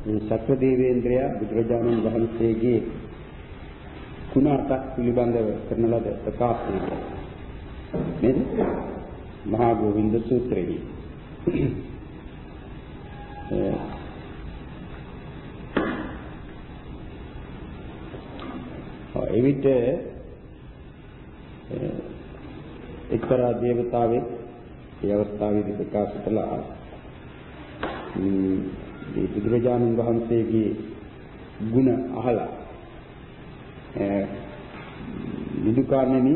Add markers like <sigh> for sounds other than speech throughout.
මේ සක්‍රදේවේන්ද්‍රය බුදුරජාණන් වහන්සේගේ ගුණ අටක් පිළිබඳව කරන ලද ප්‍රකාශනය නේද? මහා ගෝවින්ද සූත්‍රයේ එවිට එක්තරා දේවතාවෙක් ඒ අවස්ථාවේදී ප්‍රකාශ කළා මේ බුදුරජාණන් වහන්සේගේ ගුණ අහලා විදුකාණෙනි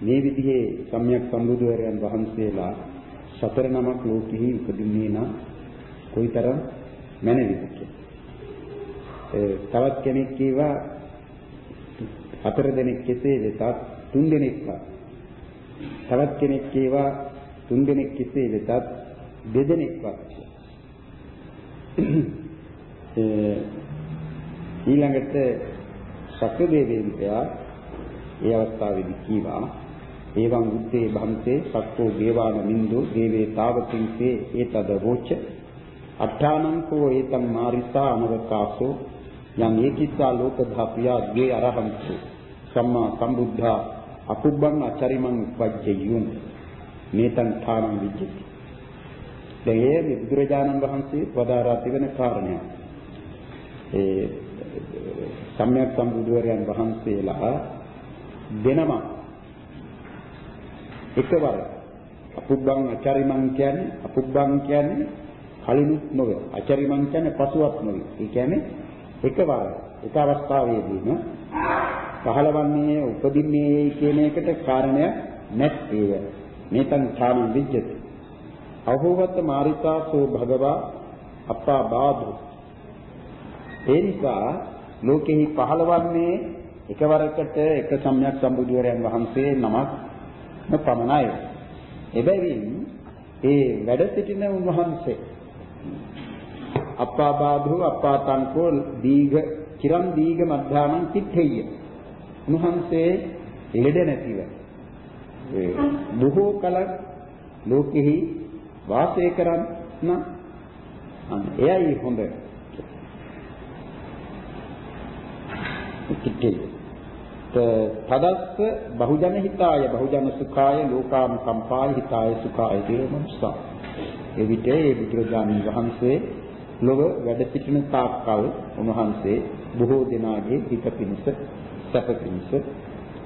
මේ විදිහේ සම්‍යක් සම්බුදුවරයන් වහන්සේලා සතර නමක් ලෝකෙහි උපදින්නේ නම් කොයිතරම් මැනවිද තවත් කෙනෙක් කීවා හතර දෙනෙක් කෙසේ වෙතත් තුන් දෙනෙක්වත් තවත් කෙනෙක් කීවා තුන් දෙනෙක් කෙසේ වෙතත් දෙදෙනෙක්වත් <coughs> ඊළඟට සක්‍රදේවේන්ද්‍රයා ඒ අවස්ථාවේදී කීවා එවං උත්තේ භන්තේ සක්කෝ දේවාන මින්දෝ දේවේ තාවතින්සේ ඒතද වෝච අට්ඨානං කෝ ඒතං මාරිසා අනවකාසෝ යම් ඒකිස්සා ලෝක ධාපියා ද්වේ අරහන්තු සම්මා සම්බුද්ධා අකුබ්බං අචරිමං උපජ්ජයුම්. මේතං ථානං විජ්ජති. දැන් මේ බුදුරජාණන් වහන්සේ වදාරා තිබෙන කාරණය ඒ සම්්‍යක් සම්බුදුවරයන් වහන්සේලා දෙනම එකවර අපුබ්බං අචරිමං කියන්නේ අපුබ්බං කියන්නේ කලිනුත් නොවේ. අචරිමං කියන්නේ පසුවත් නොවේ. ඒ කියන්නේ එකවර එක අවස්ථාවේදීම පහළවන්නේ උපදින්නේ කියන එකට කාරණයක් නැත්තේ මේතන් ථානං විජ්ජති. අහෝවත මාරිකාසෝ භගවා අප්පා බාධු ඒ නිසා ලෝකෙහි පහළවන්නේ එකවරකට එක සම්‍යක් සම්බුදුවරයන් වහන්සේ නමක් පමණයි. එබැවින් ඒ වැඩ සිටින උන්වහන්සේ අප්පා බාධු අප්පා තංකෝ දීඝ චිරන් දීඝ මධ්‍යානං තිත්තේය. උන්වහන්සේ ලෙඩ නැතිව බොහෝ කලක් ලෝකෙහි වාසය කරන්න. එයයි හොඳ. කිට්ටේ තදස්ස බහුජන හිතාය බහුජන සුඛාය ලෝකාම කම්පාය හිතාය සුඛාය දේවමස්සා එවිට ඒ බුදුරජාණන් වහන්සේ ලොව වැඩ සිටින තාක්කල් උන්වහන්සේ බොහෝ දෙනාගේ හිත පිණිස සැප පිණිස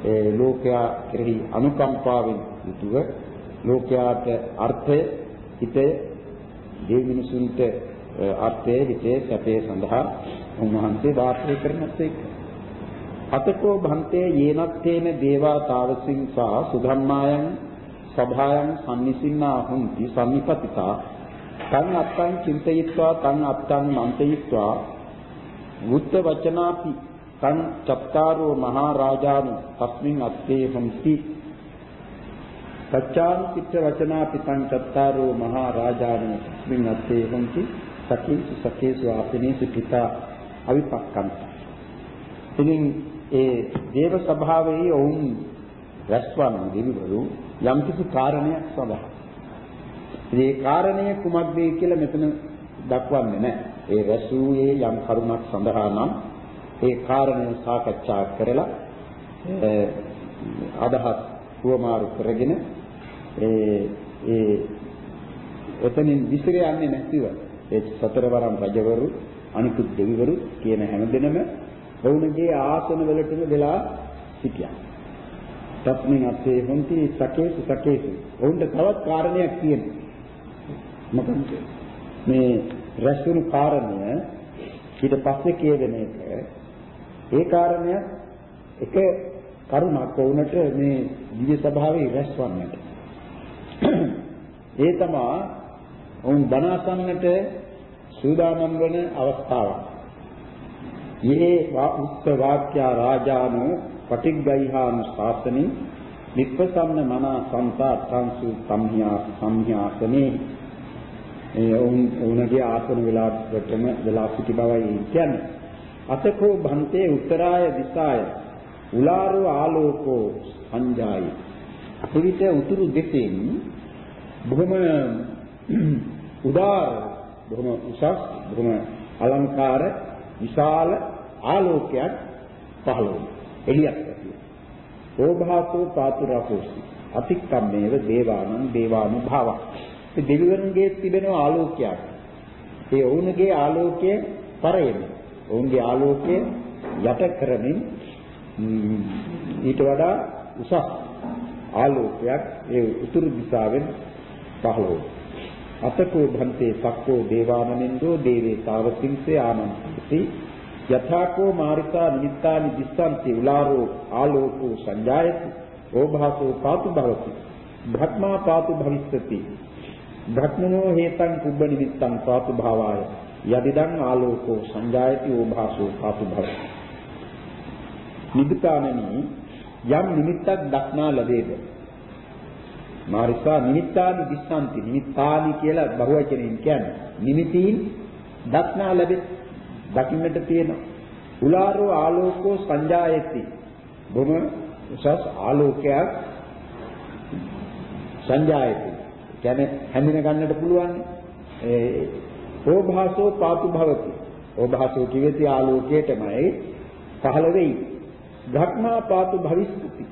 ඒ ලෝකයා කෙරෙහි අනුකම්පාවෙන් යුතුව ලෝකයාට අර්ථය හිතේ දෙවි මිනිසුන්ට අර්ථයේ හිතේ සැපේ සඳහා උන්වහන්සේ වාසය කරනත් එක්ක. අතකෝ භන්තේ යේනත්තේන දේවා තාවසින් සා සුධම්මායන් සභායන් සම්නිසින්නා හුන්ති සම්නිපතිතා. තං අත්තං චින්තයිත්වා තං අත්තං මන්තයිත්වා. වුත්ත වචනාපි තං චත්තාරෝ මහා රාජානු තස්මින් අත්තේ හොಂತಿ සච්ඡාන් චිත්ත වචනා පිටං චත්තාරෝ මහා රාජානන තස්මින් අත්තේ හොಂತಿ සකේසු සකේසු ආසනේසු පිතා අවිපක්කන්ත ඉතින් ඒ දේව සභාවේ වුන් රැස්වන දෙවිවරු යම්කිසි කාරණයක් සඳහා මේ කාරණය කුමක්ද කියලා මෙතන දක්වන්නේ නැහැ. ඒ රැසූයේ යම් කරුණක් සඳහා නම් ඒ කාරණය සාකච්ඡා කරලා අදහස් පුවමාරු කරගෙන ඒ ඒ එතනින් විසිර යන්නේ නැතිව ඒ සතරවරම් රජවරු අනිකුත් දෙවිවරු කියන හැමදෙනම ඔවුන්ගේ ආසන වලටම වෙලා සිටියා. තත්මින් අපේ හොන්ති සකේසු සකේසු. ඔවුන්ට තවත් කාරණයක් තියෙනවා. මොකද මේ රැස්වුණු කාරණය ඊට පස්සේ කියවෙන එක ඒ කාරණය එක කරුණක් වුණට මේ දිව්‍ය සභාවේ රැස්වන්නට ඒ තමා ඔවුන් බණාසන්නට සූදානම් වන අවස්ථාවක්. යේ උත්ත වාක්‍ය රාජානෝ පටිග්ගයිහාන ශාසනේ විප්පසම්න මනා සංසා සංසු සම්හියා සම්හියාසනේ ඒ ඔවුන් ඔවුන්ගේ ආසන වෙලාවටම වෙලා සිටි බවයි කියන්නේ. අතකෝ භන්තේ උත්තරාය දිසාය උලාරෝ ආලෝකෝ සංජායි. අපිට උතුරු දෙසින් බොහොම <clears throat> උදාර බොහොම උසස් බොහොම අලංකාර විශාල ආලෝකයක් පහළ වුණා. එළියක් ඇති. ඕභාසෝ පාතුරකෝසි. අතික්කම්මේව දේවානං දේවානුභාව. ඒ දෙවිවරුන්ගේ තිබෙන ආලෝකයක්. ඒ ඔවුන්ගේ ආලෝකය පරයෙන්. ඔවුන්ගේ ආලෝකය යට කරමින් ඊට වඩා උසස් ආලෝකයක් ඒ උතුරු දිශාවෙන් පහළ වුණා. අතකෝ භන්තේ සක්කෝ දේවානනින්දෝ දේවේ තාවතිංසේ ආනන්දති. යථාකෝ මාරිකා නිත්තානි දිස්සන්ති උලාරෝ ආලෝකෝ සංජායති. ඕභාසෝ පාතු භවති. භක්මා පාතු භවිස්සති. භක්මනෝ හේතං කුබ්බ නිමිත්තං පාතු භාවාය. යදිදං ආලෝකෝ සංජායති ඕභාසෝ පාතු භවති. නිදුකානනි යම් නිමිත්තක් දක්නා ලැබේද මාරිකා නිමිත්තානි දිස්සන්ති නිමිත්තානි කියලා බහුවචනයෙන් කියන්නේ. නිමිතීන් දක්නා ලැබෙත් දකින්නට තියෙන උලාරෝ ආලෝකෝ සංජායති. බොහොම උසස් ආලෝකයක් සංජායති. කියන්නේ හැඳින ගන්නට පුළුවන්. ඒ ඕභාසෝ පාතු භවති. ඕභාසෝ කිවෙති ආලෝකයටමයි පහළ වෙයි. ධක්මා පාතු භවිස්සති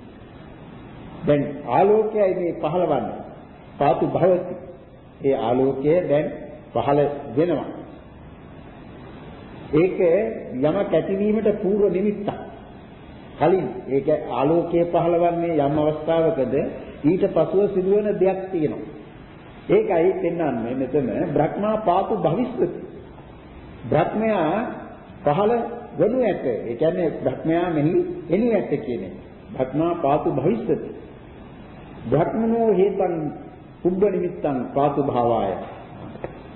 දැන් ආලෝකයයි මේ පහළවන්නේ පාතු භවති ඒ ආලෝකය දැන් පහළ වෙනවා ඒක යමක් ඇතිවීමට పూర్ව නිමිත්තක්. කලින් ඒක ආලෝකයේ පහළවන්නේ යම් අවස්ථාවකද ඊට පසුව සිදුවන දෙයක් තියෙනවා. ඒකයි පෙන්වන්නේ මෙතන බ්‍රහ්මා පාතු භවිස්සති. බ්‍රහ්මයා පහළ වනු ඇත. ඒ කියන්නේ බ්‍රහ්මයා මෙහි එනු ඇත කියන්නේ. බ්‍රහ්මා පාතු භවිස්සති. බ්‍රහ්මනෝ හේතං කුබ්බ නිමිත්තං පාතු භාවාය.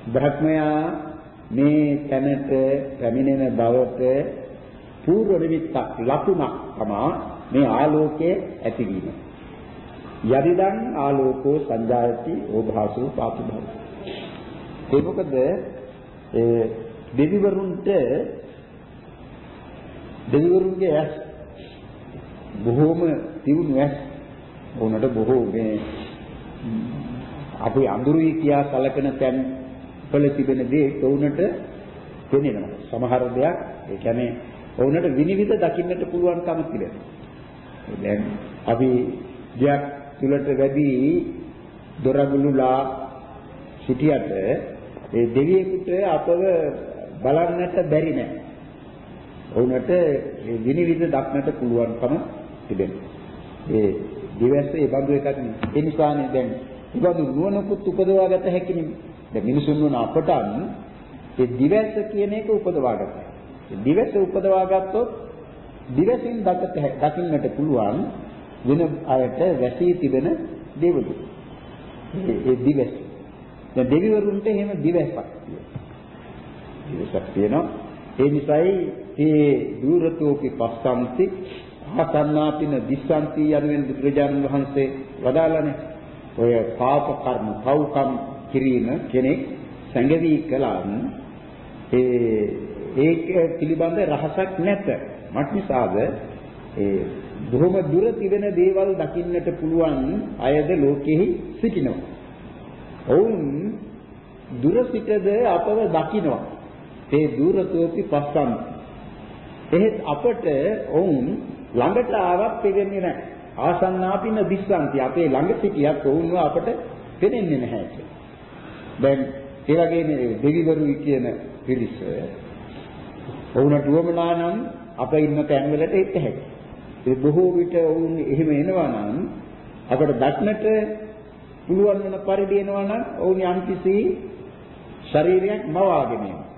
බ්‍රහ්මයා මේ තැනට පැමිණෙන බවට పూర్ව නිමිත්තක් ලකුණක් තමා මේ ආලෝකයේ ඇතිවීම. යදිදං ආලෝකෝ සංජායති ඕභාසෝ පාතු භව. ඒ මොකද ඒ දෙවිවරුන්ට දෙවිවරුන්ගේ ඇස් බොහෝම තියුණු ඇස් උනට බොහෝ මේ අපි අඳුරුයි කියා කලකන තැන් වල තිබෙන දේ ඔවුන්ට පෙනෙනවා. සමහර දෙයක් ඒ කියන්නේ ඔවුන්ට විනිවිද දකින්නට පුළුවන්කම තිබෙනවා. දැන් අපි දෙයක් තුලට වැඩි දොරගුළුලා සිටියට ඒ දෙවියෙකුට අපව බලන්නට බැරි නෑ. ඔවුන්ට විනිවිද දක්නට පුළුවන්කම තිබෙනවා. ඒ දිවැස්ස ඒ බඳු එකක් නෙවෙයි. ඒ නිසානේ දැන් ඒ බඳු නුවණකුත් උපදවා ගත හැකි නෙමෙයි. දැන් මිනිසුන් වන අපට ඒ දිවැස කියන එක උපදවා ගන්නවා. දිවැස උපදවා ගත්තොත් දිවැසින් දකිට දකින්නට පුළුවන් වෙන අයට වැසී තිබෙන දේවලු. ඒ දිවැස. දැන් දෙවිවරුන්ට එහෙම දිවැසක් තියෙනවා. දිවැසක් තියෙනවා. ඒ නිසායි මේ දූරතෝපි පස්සන්ති ආසන්නාපින දිස්සන්ති යනුවෙන් බුදුරජාණන් වහන්සේ වදාළනේ. ඔය පාප කර්ම, පව්කම් කිරීම කෙනෙක් සංගවි කළාන් ඒ ඒක පිළිබඳ රහසක් නැත. මත් නිසාද ඒ බොහොම දුර තිබෙන දේවල් දකින්නට පුළුවන් අයද ලෝකෙහි සිටිනවා. ඔවුන් දුර සිටද අපව දකිනවා. ඒ දුරතෝපි පස්සන්. එහෙත් අපට ඔවුන් ළඟට ආවත් පෙනෙන්නේ නැහැ. ආසන්නාපින දිස්සන්ති අපේ ළඟ සිටියත් ඔවුන්ව අපට පෙනෙන්නේ නැහැ. දැන් ඒ වගේ මේ දෙවිවරුයි කියන පිරිස වුණට වමනා නම් අප ඉන්න තැන්වලට එන්න හැකියි. ඒ බොහෝ විට වුන් එහෙම එනවා නම් අපට දක්නට පුළුවන් වෙන පරිදි එනවා නම් වුන් යම්කිසි ශරීරයක් මවාගෙන එනවා.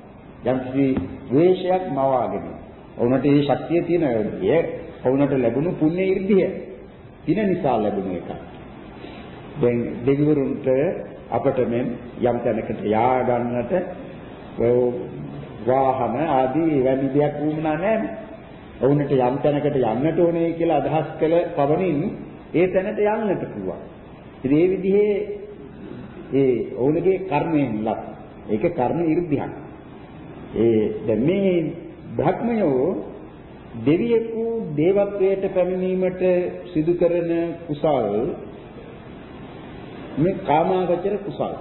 යම්කිසි වේශයක් මවාගෙන. ඔවුන්ට මේ ශක්තිය තියෙන ඒ ඔවුන්ට ලැබුණු පුණ්‍ය irdiya දින නිසා ලැබුණු එකක්. දැන් දෙවිවරුන්ට අපට මෙන් යම් තැනකට යා ගන්නට වාහන ආදී වැනි දෙයක් වුණා නැහැ. ඔවුන්ට යම් තැනකට යන්නට ඕනේ කියලා අදහස් කළ පවණින් ඒ තැනට යන්නට පුළුවන්. ඉතින් මේ විදිහේ ඒ ඔවුන්ගේ කර්මයෙන් ලබ ඒක කර්ම irdiyak. ඒ දැන් මේ භක්මයෝ දෙවියෙකු දේවත්වයට පැමිණීමට සිදු කරන කුසල් මේ කාමාවචර කුසල්.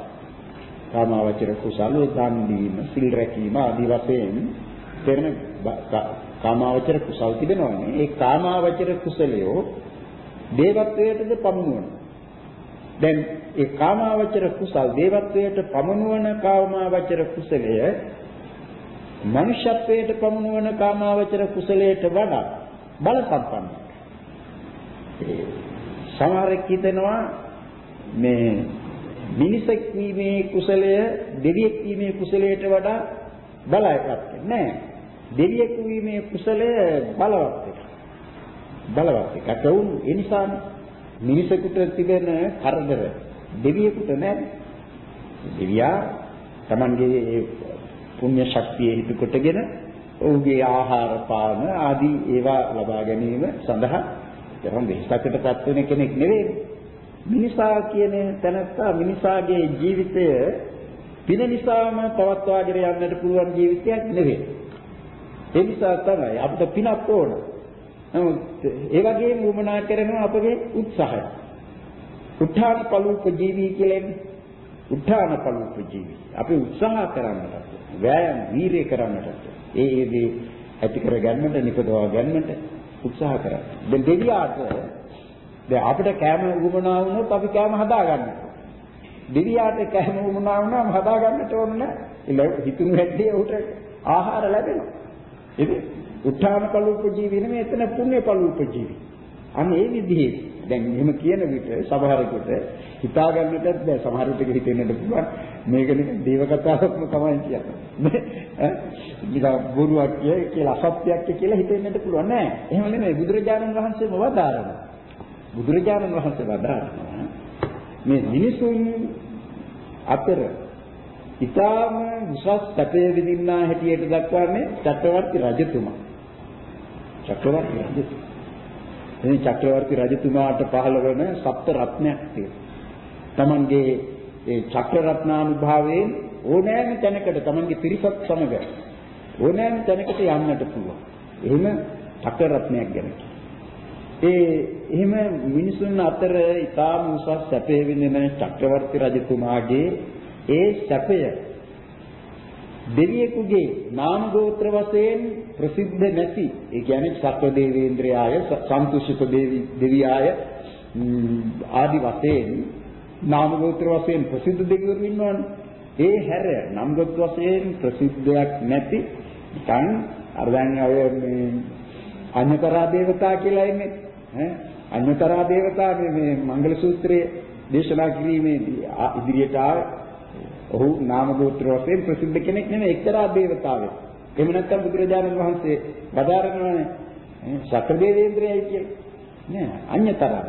කාමාවචර කුසල දන් දීම, සිල් රැකීම ආදී වශයෙන් තෙරණ කාමාවචර කුසල් තිබෙනවානේ. ඒ කාමාවචර කුසලයෝ දේවත්වයටද පමුණුවන. දැන් ඒ කාමාවචර කුසල් දේවත්වයට පමුණුවන කාමාවචර කුසලය මනුෂ්‍යත්වයට පමුණුවන කාමාවචර කුසලයට වඩා බල සම්පන්නයි. සමහරෙක් හිතනවා මේ මිනිසෙක් වීමේ කුසලය දෙවියෙක් වීමේ කුසලයට වඩා බලයක්වත් නෑ. දෙවියෙක් වීමේ කුසලය බලවත් එකක්. බලවත් එකක්. ඒ වුන් ඒ නිසා මිනිසෙකුට තිබෙන කරදර දෙවියෙකුට නෑ. දෙවියා Tamanගේ ඒ පුණ්‍ය ශක්තිය හිතු කොටගෙන ඔහුගේ ආහාර පාන ආදී ඒවා ලබා ගැනීම සඳහා තරම් වෙහසකටපත් වෙන කෙනෙක් නෙවෙයි. මිනිසා කියන තැනත්තා මිනිසාගේ ජීවිතය පින නිසාම පවත්වාගෙන යන්නට පුළුවන් ජීවිතයක් නෙවෙයි. ඒ නිසා තමයි අපිට පිනක් ඕන. නමුත් ඒ වගේම වමනා කරනවා අපගේ උත්සාහය. උත්හාන පලූප ජීවී කියලා උත්හාන පලූප ජීවී. අපි උත්සාහ කරන්නට වෑයම් වීරිය කරන්නට ඒ ඒ දේ ඇති කර ගන්නට නිපදවා ගන්නට උත්සාහ කරා. දැන් දෙවියාට දැන් අපිට කැම උගමනා වුණොත් අපි කැම හදා ගන්නවා. දෙවියාට කැම උගමනා වුණාම හදා ගන්නට ඕන නැහැ. හිතුණු හැටි උට ආහාර ලැබෙනවා. ඉතින් උත්තාන පළුපජීවි නෙමෙයි එතන පුණ්‍ය පළුපජීවි. අන්න ඒ විදිහේ. දැන් එහෙම කියන විට සමහරෙකුට හිතා ගන්නටත් බෑ. සමහර විට හිතෙන්නට පුළුවන්. මේක නිකන් දේව කතාවක්ම තමයි කියන්නේ. ඈ? නිකන් බොරුවක් කියලා අසත්‍යයක් කියලා හිතෙන්නට පුළුවන්. නෑ. එහෙම නෙමෙයි. බුදුරජාණන් වහන්සේම වදාරනවා. බුදුරජාණන් වහන්සේ වදාරනවා මේ මිනිසුන් අතර ඊටාම විශ්වාස සැපේ විඳින්නා හැටියට දක්වන්නේ චක්‍රවර්ති රජතුමා. චක්‍රවර්ති රජතුමා. මේ චක්‍රවර්ති රජතුමාට පහළ වන සප්ත රත්නයක් තියෙනවා. තමන්ගේ ඒ චක්‍ර රත්නානුභාවයෙන් ඕනෑම තැනකට තමන්ගේ පිරිසත් සමග ඕනෑම තැනකට යන්නට පුළුවන්. එහෙම චක්‍ර රත්නයක් ගැන. ඒ එහෙම මිනිසුන් අතර ඊටාම උසස් සැපේ විඳින චක්‍රවර්ති රජතුමාගේ ඒ සැපය දෙවියෙකුගේ නාම ගෝත්‍ර වශයෙන් ප්‍රසිද්ධ නැති ඒ කියන්නේ සත්ව දේවේන්ද්‍රයාය සන්තුෂ්ඨ දේවි දෙවියාය ආදි වශයෙන් නාම ගෝත්‍ර වශයෙන් ප්‍රසිද්ධ දෙවිවරු ඉන්නවනේ. ඒ හැර නම් ගෝත්‍ර වශයෙන් ප්‍රසිද්ධයක් නැති නිකන් අර දැන් අය මේ අඤ්‍යතරා දේවතා කියලා ඉන්නේ ඈ අඤ්‍යතරා දේවතා මේ මංගල සූත්‍රයේ දේශනා කිරීමේදී ඉදිරියට ආවේ ඔහු නාම ගෝත්‍ර වශයෙන් ප්‍රසිද්ධ කෙනෙක් නෙමෙයි එක්තරා දේවතාවෙක්. එහෙම නැත්නම් බුදුරජාණන් වහන්සේ වදාරනවානේ ශක්‍ර දේවේන්ද්‍රයයි කියලා. නෑ අඤ්‍යතරා.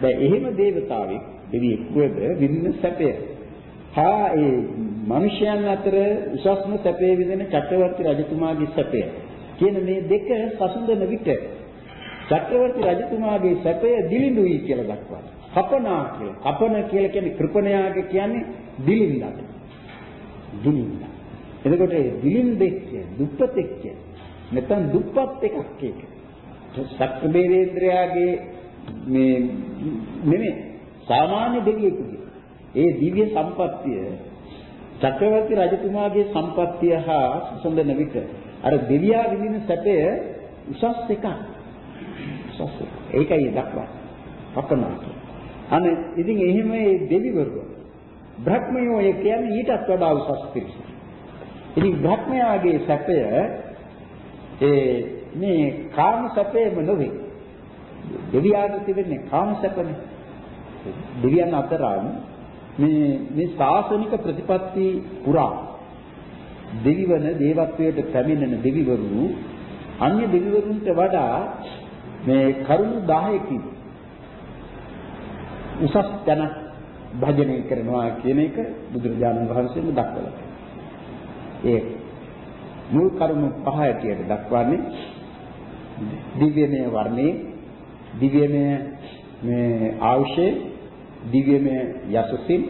දැන් එහෙම දේවතාවෙක් දෙවියෙක් වද විඳින සැපය. හා ඒ මිනිසයන් අතර උසස්ම සැපේ විඳින චක්‍රවර්ති රජතුමාගේ සැපය. කියන මේ දෙක සසඳන විට චක්‍රවර්ති රජතුමාගේ සැපය දිලිඳුයි කියලා දක්වනවා. කපනා කියලා. කපන කියලා කියන්නේ කෘපණයාගේ කියන්නේ දිලින්දට. දිලින්ද. එතකොට දිලින්දෙක් දුප්පතෙක් නැත්නම් දුප්පත් එකක් ඒක. සක්‍රදේවේන්ද්‍රයාගේ මේ නෙමෙයි සාමාන්‍ය දෙවියෙකුගේ ඒ දිව්‍ය සම්පත්තිය චක්‍රවර්ති රජතුමාගේ සම්පත්තිය හා සුසඳන විට අර දෙවියා විඳින සැපය උසස් එකක්. උසස් ඒකයි දක්වන්නේ. අපනා. අනේ ඉතින් එහෙම මේ දෙවිවරු බ්‍රහ්මයෝ ඒ කියන්නේ ඊටත් වඩා උසස් පිරිස. ඉතින් බ්‍රහ්මයාගේ සැපය ඒ මේ කාම සැපේම නෙවෙයි. දෙවියන්ට තිබෙන්නේ කාම සැපනේ. දෙවියන් අතරම මේ මේ සාසනික ප්‍රතිපත්ති පුරා දෙවිවන දේවත්වයට පැමිණෙන දෙවිවරු අන්‍ය දෙවිවරුන්ට වඩා මේ කරුණු 10කින් උසස් තැනක් භජනය කරනවා කියන එක බුදුරජාණන් වහන්සේම දක්වලා ඒ මුල් කරුණු පහ ඇටියට දක්වන්නේ දිව්‍යමය වර්ණේ දිව්‍යමය මේ ආශේ දිව්‍යමය යසසින්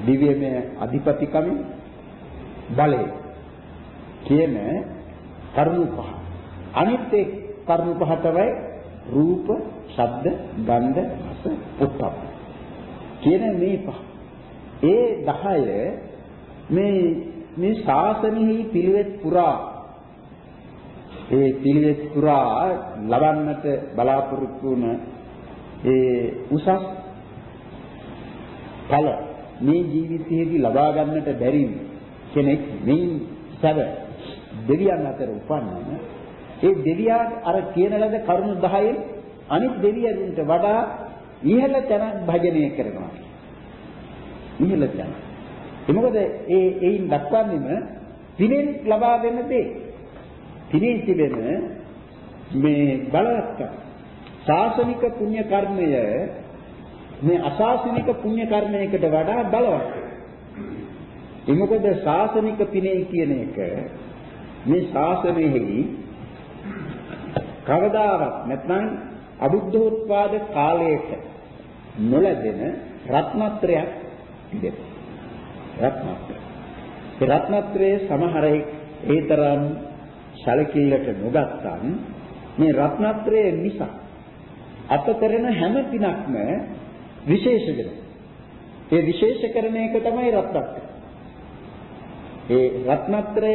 දිව්‍යමය අධිපතිකම බලය කියන කරුණු පහ. අනිත් ඒ කරුණු පහ තමයි රූප ශබ්ද, ගන්ධ, රස, පොට්ටබ්බ. කියන මේ පහ. ඒ 10 මේ මේ ශාසනයෙහි පිළිවෙත් පුරා ඒ පිළිවෙත් පුරා ලබන්නට බලාපොරොත්තු වුණ ඒ උසස් ඵල මේ ජීවිතයේදී ලබා ගන්නට බැරි කෙනෙක් මේ සැබ දෙවියන් අතර උපන්නම ඒ දෙවියන් අර කියන ලද කරුණු 10 අනිත් දෙවියන්ට වඩා ඉහළ තැනක් භජනය කරනවා. ඉහළ තැන. ඒ මොකද ඒ ඒයින් දක්වන්නේම පිනෙන් ලබා දෙන දේ. පිනේ තිබෙන මේ බලවත්කම. ශාසනික පුණ්‍ය කර්මය මේ අශාසනික පුණ්‍ය කර්මයකට වඩා බලවත්. ඒ මොකද ශාසනික පිනේ කියන එක මේ ශාසනයෙහි කවදාවත් නැත්නම් අබුද්ධෝත්පාද කාලයක නොලැබෙන රත්නත්‍රයක් තිබෙනවා. රත්නත්‍රය. ඒ රත්නත්‍රයේ සමහරෙක් ඒ තරම් සැලකිල්ලට නොගත්තන් මේ රත්නත්‍රයේ නිසා අප කරන හැම පිනක්ම විශේෂ වෙනවා. ඒ විශේෂකරණ එක තමයි රත්නත්‍රය. ඒ රත්නත්‍රය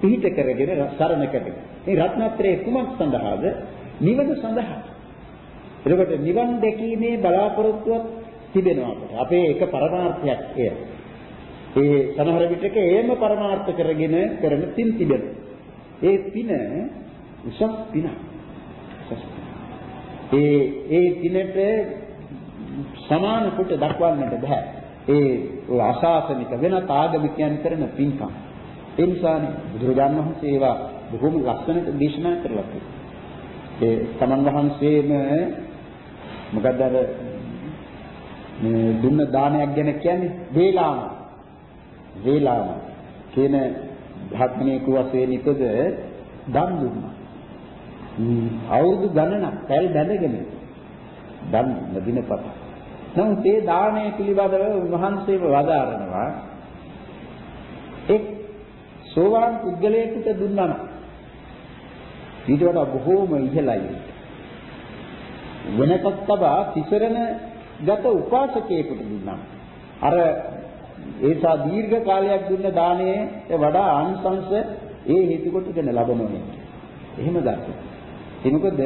පිහිට කරගෙන සරණ කරගෙන. මේ රත්නත්‍රයේ කුමක් සඳහාද? නිවන සඳහා. එතකොට නිවන් දැකීමේ බලාපොරොත්තුවක් තිබෙනවා අපට. අපේ එක පරමාර්ථයක් එය. ඒ සමහර විටක එහෙම පරමාර්ථ කරගෙන කරන පින් තිබෙනවා. ඒ පින උසස් පිනක්. ඒ ඒ පිනට සමාන කොට දක්වන්නට බෑ. ඒ අශාසනික වෙනත් ආගමිකයන් කරන පින්කම්. ඒ නිසානේ බුදුරජාණන් වහන්සේ ඒවා බොහොම ලස්සනට දේශනා කරලා තියෙනවා. ඒ තමන් වහන්සේම මොකද අර මේ දුන්න දානයක් ගැන කියන්නේ වේලාම වේලාම කියන භාග්‍යණේක වශයෙන් ඉපද දන් දුන්නා. අවුරුදු ගණනක් පැල් බැඳගෙන දන් දිනපත. නමුත් ඒ දාණය පිළිබඳව උන්වහන්සේව වදාරනවා එක් සෝවාන් පුද්ගලයෙකුට දුන්නා ඊට වඩා බොහෝම ඉහළයි. වෙනකත් තබා තිසරණ ගත උපාසකයෙකුට දුන්නා. අර ඒසා දීර්ඝ කාලයක් දුන්න දාණයට වඩා ආනිසංශ ඒ හේතු කොටගෙන ලබනවා. එහෙම දැක්කේ. ඒ මොකද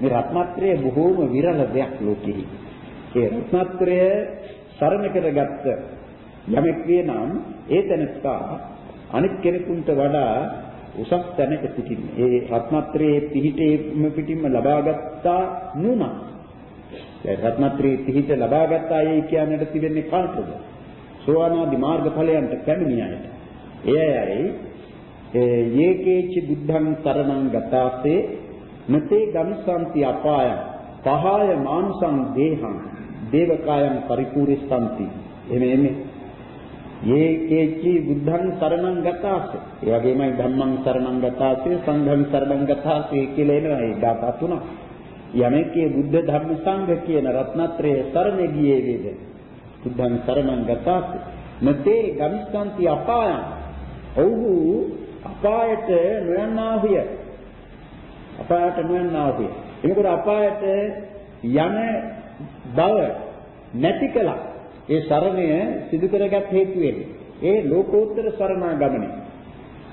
මේ රත්නත්‍රය බොහෝම විරල දෙයක් ලෝකෙහි. ඒ රත්නත්‍රය සරණ කරගත්ත යමෙක් වේනම් ඒ තැනත්තා අනිත් කෙනෙකුට වඩා උසස් තැනක සිටින්න. ඒ රත්නත්‍රයේ පිහිටේම පිටින්ම ලබාගත්තා නුණා. ඒ රත්නත්‍රයේ පිහිට ලබාගත්තා යයි කියන්නට තිබෙන්නේ කාටද? සෝවානාදි මාර්ග ඵලයන්ට පැමිණි අයට. එයයි යේකේචි බුද්ධං සරණං ගතාසේ නතේ ගමිසanti අපාය පහය මානුසං දේහං දේවකායන් පරිපූර්ණස්සanti එහෙම එන්නේ යේකේචි බුද්ධං සරණං ගතාසේ. ඒ වගේමයි ධම්මං සරණං ගතාසේ සංඝං සරණං ගතාසේ කියලා එනවා. ඒ දාපා තුන යමෙක්ගේ බුද්ධ ධර්ම සංඝ කියන රත්නත්‍රයේ සරණ ගියේ වේද? බුද්ධං සරණං ගතාසේ. නතේ ගමිසanti අපායං. ඔව්හු අපායට නොයන්නාහුය අපායට නොයන්නාහුය එනකොට අපායට යන බව නැති කළා. ඒ සරණය සිදු කරගත් හේතු ඒ ලෝකෝත්තර සරණාගමනය.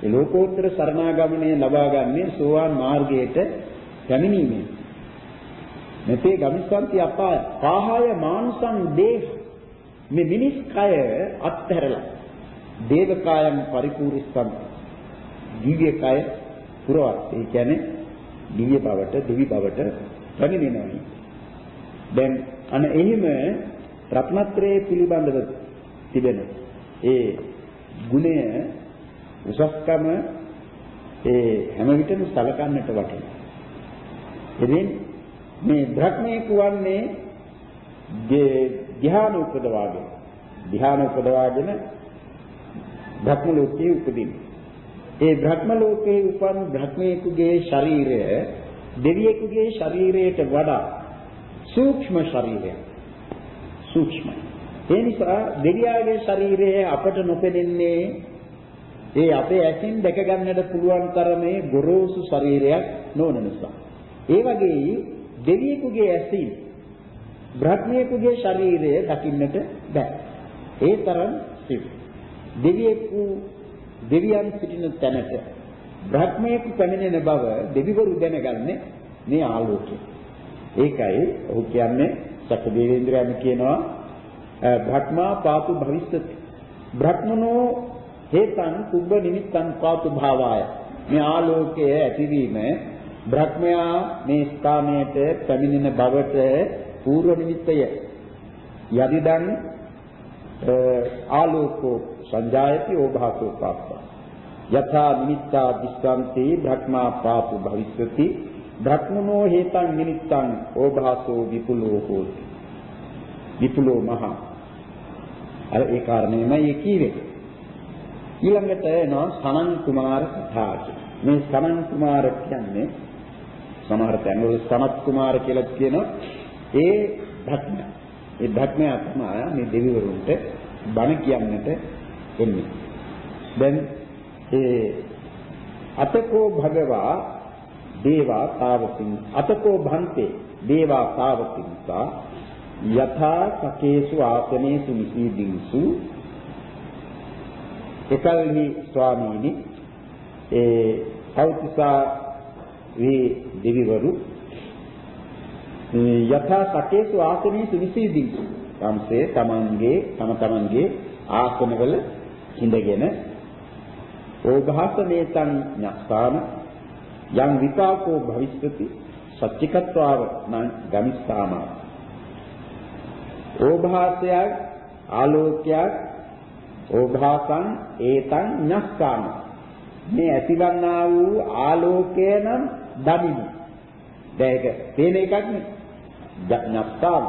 ඒ ලෝකෝත්තර සරණාගමනය ලබා ගන්නේ සෝවාන් මාර්ගයට පැමිණීමෙන්. මෙතේ ගමිස්සන්ති අපාය. පාහාය මානුසං දේහ. මේ මිනිස් කය අත්හැරලා දේවකායන් පරිපූර්ණස්සම් දිව්‍ය කය පුරවත්. ඒ කියන්නේ දිව්‍ය බවට දිවි බවට පැමිණෙනවා. දැන් අන එහිම රත්නත්‍රයේ පිළිබඳව තිබෙන ඒ ගුණය උසස්කම ඒ හැම විටම සලකන්නට වටිනවා. ඉතින් මේ බ්‍රහ්මයේ kuවන්නේ ධ්‍යාන උපදවාගෙන ධ්‍යාන උපදවාගෙන භක්ම ලෝකයේ උපදින. ඒ භක්ම ලෝකයේ උපන් භක්මයෙකුගේ ශරීරය දෙවියෙකුගේ ශරීරයට වඩා සූක්ෂම ශරීරයක්. සූක්ෂමයි. ඒ නිසා දෙවියාගේ ශරීරය අපට නොපෙනෙන්නේ ඒ අපේ ඇසින් දැක ගන්නට පුළුවන් තරමේ ගොරෝසු ශරීරයක් නොවන නිසා. ඒ වගේ දෙවියෙකුගේ ඇසින් බ්‍රහ්මියෙකුගේ ශරීරය දකින්නට බෑ. ඒ තරම් සිව්. දෙවියෙකු දෙවියන් සිටින තැනට බ්‍රහ්මයෙකු පැමිණෙන බව දෙවිවරු දැනගන්නේ මේ ආලෝකය. ඒකයි ඔහු කියන්නේ සක්දේවේන්ද්‍රයන් කියනවා භක්මා පාතු භවිස්සති. බ්‍රහ්මනෝ හේතං කුබ්බ නිමිත්තං පාතු භාවාය. මේ ආලෝකය ඇතිවීම බ්‍රහ්මයා මේ ස්ථානයට පැමිණෙන බවට පූර්ව නිමිත්තය. යදිදන් ආලෝකෝ සංජායති ඕභාසෝ පාප්පා යථා නිමිත්තා දිස්සන්ති භක්මා පාපු භවිස්සති භක්මනෝ හේතං නිමිත්තං ඕභාසෝ විපුලෝ හෝති. විපුලෝ මහා. අර ඒ කාරණේමයි කීවේ. ඊළඟට එනවා සනන් කුමාර කතා මේ සනන් කුමාර කියන්නේ සමහර තැන්වල සනත් කුමාර කියලා කියනවා. ඒ භක්ම ඒ භක්මයා තමයි මේ දෙවිවරුන්ට බණ කියන්නට එන්නේ. දැන් ඒ අතකෝ භගවා දේවා තාවතින් අතකෝ භන්තේ දේවා තාවතින්සා යථා සකේසු ආසනේසු නිසීදින්සු එකල්හි ස්වාමීනි ඒ කෞතිසා වේ දෙවිවරු යථා සකේසු ආසනේසු නිසීදින්සු යම්සේ තමන්ගේ තම තමන්ගේ ආසනවල ඉඳගෙන ඕභාසමේතං ඤස්සාන යං විපාකෝ භවිස්සති සච්චිකත්වාව නම් ගමිස්සාම. ඕභාසයක් ආලෝකයක් ඕභාසං ඒතං ඤස්සාන මේ ඇතිවන්නා වූ ආලෝකය නම් දමිමු දැන් ඒක තේන එකක් නේ. ඤස්සාන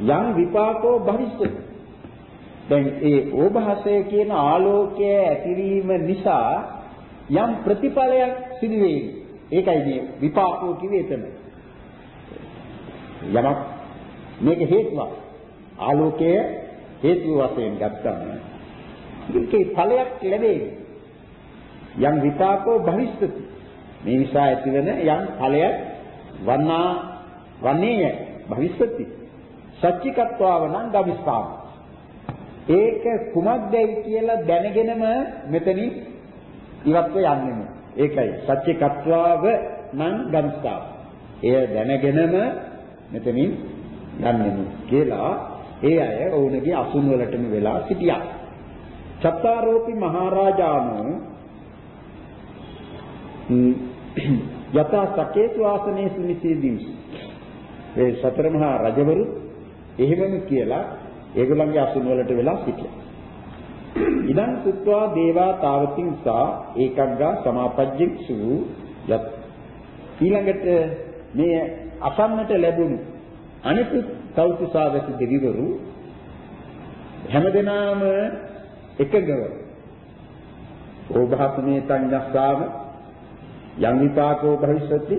යං විපාකෝ භවිස්සති. දැන් ඒ ඕභාසය කියන ආලෝකය ඇතිවීම නිසා යම් ප්‍රතිඵලයක් සිදු වෙයි. ඒකයි මේ විපාකෝ කිව්වේ එතන. යමක් මේක හේතුවක්. ආලෝකය හේතු වශයෙන් ගත්තම ඒකේ ඵලයක් ලැබෙයි. යම් විපාකෝ භවිෂ්‍යති. මේ නිසා ඇතිවන යම් ඵලයක් වන්නා වන්නේය භවිෂ්‍යති. සච්චිකත්වාව නම් ගමිස්ථාන. ඒක කුමක්දයි කියලා දැනගෙනම මෙතනින් ඉවත්ව යන්නේ. ඒකයි සත්‍ය කත්වාව නම් ගම්ස්ථාව. එය දැනගෙනම මෙතනින් ගන්නෙමු කියලා ඒ අය ඔවුන්ගේ අසුන් වලටම වෙලා සිටියා. චත්තාරෝපි මහරජාණෝ යත සකේතු ආසනේසු නිසීදීස්. ඒ සතර මහා රජවරු එහෙමම කියලා ඒගොල්ලන්ගේ අසුන් වලට වෙලා සිටියා. ඉදන් සුත්වා දේවා තාවතින් සා ඒකග්ගා සමාපජ්ජික්සු යත් ඊළඟට මේ අසන්නට ලැබුණු අනිකුත් තෞතිසාවක දෙවිවරු හැමදෙනාම එකගව ඕභාසමේ සංඥස්සාව යම් විපාකෝ භවිෂ්‍යති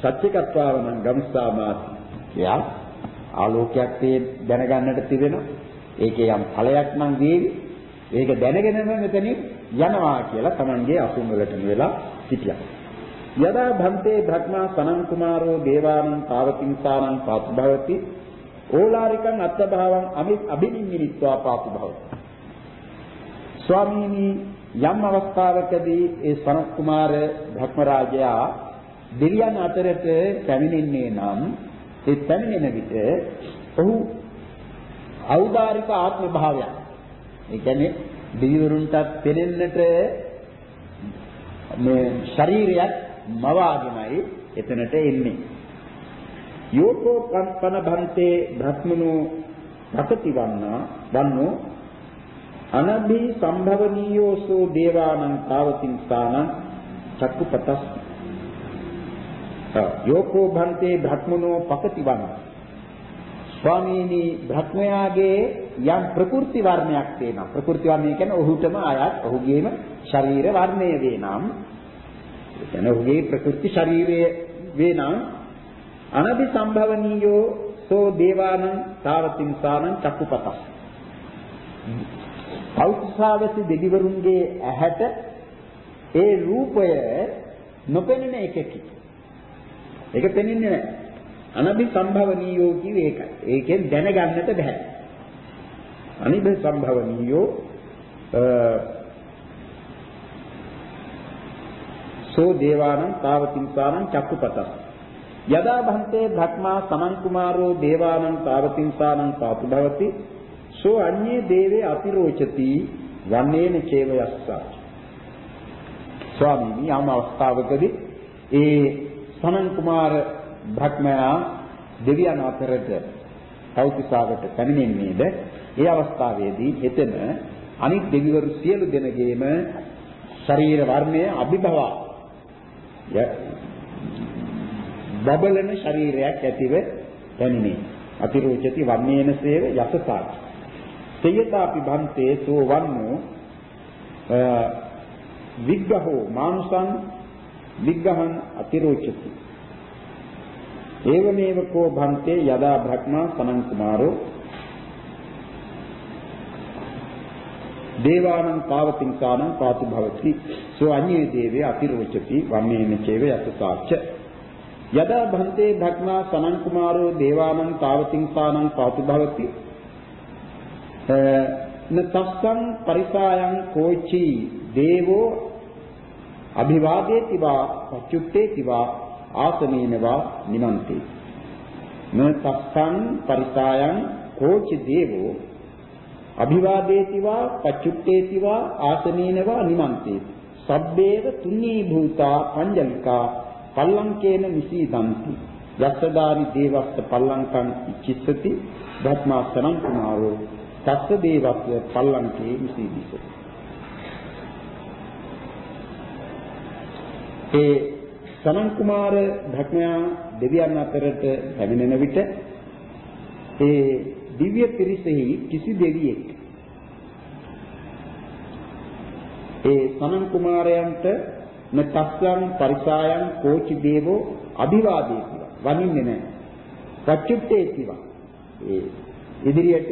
සත්‍යකත්වාවනං ගම්ස්සාමාති කියා ආලෝකයක් තේ දැනගන්නට තිබෙනවා. ඒකේ යම් ඵලයක් නම් වේවි. ඒක දැනගෙනම මෙතනින් යනවා කියලා Tamanගේ අසුන් වලටම වෙලා සිටියා. යදා භන්තේ භක්මා සනං කුමාරෝ දේවානං පාවතිංසානං පාතු භවති ඕලාරිකං අත්ථභාවං අමිත් අබිනිමිත්වා පාතු භවති. ස්වාමීනි යම් අවස්ථාවකදී ඒ සනත් කුමාර භක්ම රාජයා දෙවියන් අතරට පැමිණෙන්නේ නම් ඒ පැමිණෙන විට ඔහු ඖදාරික ආත්ම භාවයක්. ඒ කියන්නේ දිවිවරුන්ට පෙනෙන්නට මේ ශරීරයක් මවාගෙනයි එතනට එන්නේ. යෝකෝ පන භන්තේ භක්මනෝ රතති වන්නා වන්නෝ අනබි සම්භවනීයෝසෝ දේවානං තාවතින් ස්ථානං චක්කුපතස් යෝකෝ භන්තේ භක්මනෝ පකතිවං ස්වාමීනි භක්මයාගේ යම් ප්‍රකෘති වර්ණයක් තියෙනවා. ප්‍රකෘති වර්ණය කියන්නේ ඔහුටම ආයත් ඔහුගේම ශරීර වර්ණය වේනම් එතන ඔහුගේ ප්‍රකෘති ශරීරය වේනම් අනදි සම්භවනීයෝ සෝ දේවානං තාවතිංසානං චක්කුපතස් කෞතුසාවසි දෙවිවරුන්ගේ ඇහැට ඒ රූපය නොපෙනෙන එකකි. ඒක පෙනෙන්නේ නැහැ. අනබි සම්භවනීයෝ කිව්වේ ඒකයි. ඒකෙන් දැනගන්නට බෑ. අනිබි සම්භවනීයෝ සෝ දේවානං තාවතිංසානං චක්කුපතස් යදා භන්තේ භක්මා සමන් කුමාරෝ දේවානං තාවතිංසානං පාතු භවති සෝ අඤ්ඤේ දේවේ අතිරෝචති වන්නේන චේව යස්සා ස්වාමීනි යම් අවස්ථාවකදී ඒ සමන් කුමාර භක්මයා දෙවියන් අතරට කෞතිසාවට පැමිණෙන්නේද ඒ අවස්ථාවේදී එතන අනිත් දෙවිවරු සියලු දෙනගේම ශරීර වර්ණය අභිභවා බබලන ශරීරයක් ඇතිව පැමිණේ. අතිරෝචති වන්නේන සේව යසසාච. තේයතාපි භන්තේ සෝ වන්නෝ විග්ගහෝ මානුසං විග්ගහං අතිරෝචති. ඒවමේව කෝ භන්තේ යදා භක්මා සනං කුමාරෝ. දේවානං පාවතිංකානං පාතු භවති සෝ අඤ්ඤේ දේවේ අතිරෝචති වම්මේන චේව යතසාච්ච. යදා භන්තේ භක්මා සනං කුමාරෝ දේවානං පාවතිංකානං පාතු භවති නතස්සං පරිසායං කෝචි දේවෝ අභිවාදේති වා පච්චුත්තේති වා ආසනේන වා නිමන්තේ නතස්සං පරිසායං කෝචි දේවෝ අභිවාදේතිවා පච්චුත්තේතිවා ආසනීනවා නිමන්තේති. සබ්බේව තුඤ්ඤී භූතා පංජලිකා පල්ලංකේන නිසීදಂತಿ. යස්සදාරි දේවස්ස පල්ලංකං ඉච්ඡිස්සති ධර්මාසනං කුමාරෝ තස්ස දේවස්ස පල්ලංකේ නිසීදිසති. ඒ සනන් කුමාර ධර්මයා දෙවියන් අතරට පැමිණෙන විට ඒ දිව්‍ය පිරිසෙහි කිසි දෙවියෙක් ඒ සනන් කුමාරයන්ට නතස්සං පරිසායන් කෝචි දේවෝ අභිවාදී කියලා වනින්නේ නැහැ. පච්චුත්තේ කිවා. ඒ ඉදිරියට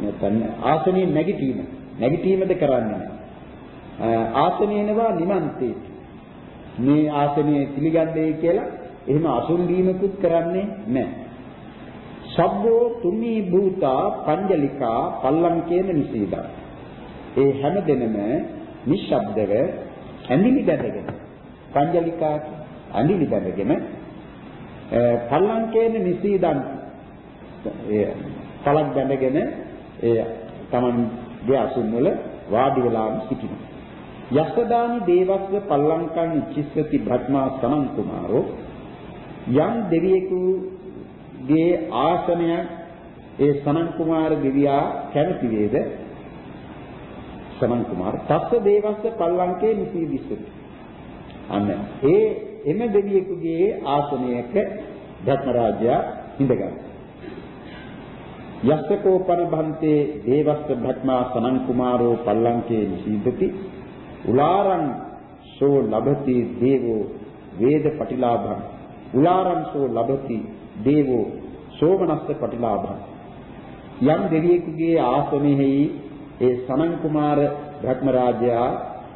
නැත්නම් ආසනයේ නැගිටීම නැගිටීමද කරන්නේ නැහැ. ආසනේනවා නිමන්තේ. මේ ආසනයේ පිළිගන්නේ කියලා එහෙම අසුන් දීමකුත් කරන්නේ නැහැ. සබ්බෝ තුමි භූතා පංජලිකා පල්ලංකේන නිසීදා. ඒ හැම දෙනම නිශ්ශබ්දව ඇඳිලි බැඳගෙන පංජලිකා ඇඳිලි බැඳගෙන පල්ලංකේන නිසීදන් ඒ පළක් බැඳගෙන ඒ Tamanගේ අසුන් වල වාඩි වෙලාම සිටිනවා. යස්සදානි දේවස්ව පල්ලංකං චිස්සති භ්‍රමා සමන් කුමාරෝ යම් දෙවියෙකු ගේ ආසනයක් ඒ සනන් කුමාර දෙවියා කැමති වේද? සනන් කුමාර තස්ස දේවස්ස පල්ලංකේ නිසීදිස්සති අන්න ඒ එම දෙවියෙකුගේ ආසනයක ධර්ම රාජ්‍යයා හිඳගන්න යස්සකෝ පරිභන්තේ දේවස්ස භක්මා සනන් කුමාරෝ පල්ලංකේ නිසීදති උලාරං සෝ ලබති දේවෝ වේද පටිලාභං උලාරං සෝ ලබති දේවෝ සෝමනස්ස පටිලාභං යම් දෙවියෙකුගේ ආසනෙහි ඒ සනන් කුමාර භක්ම රාජයා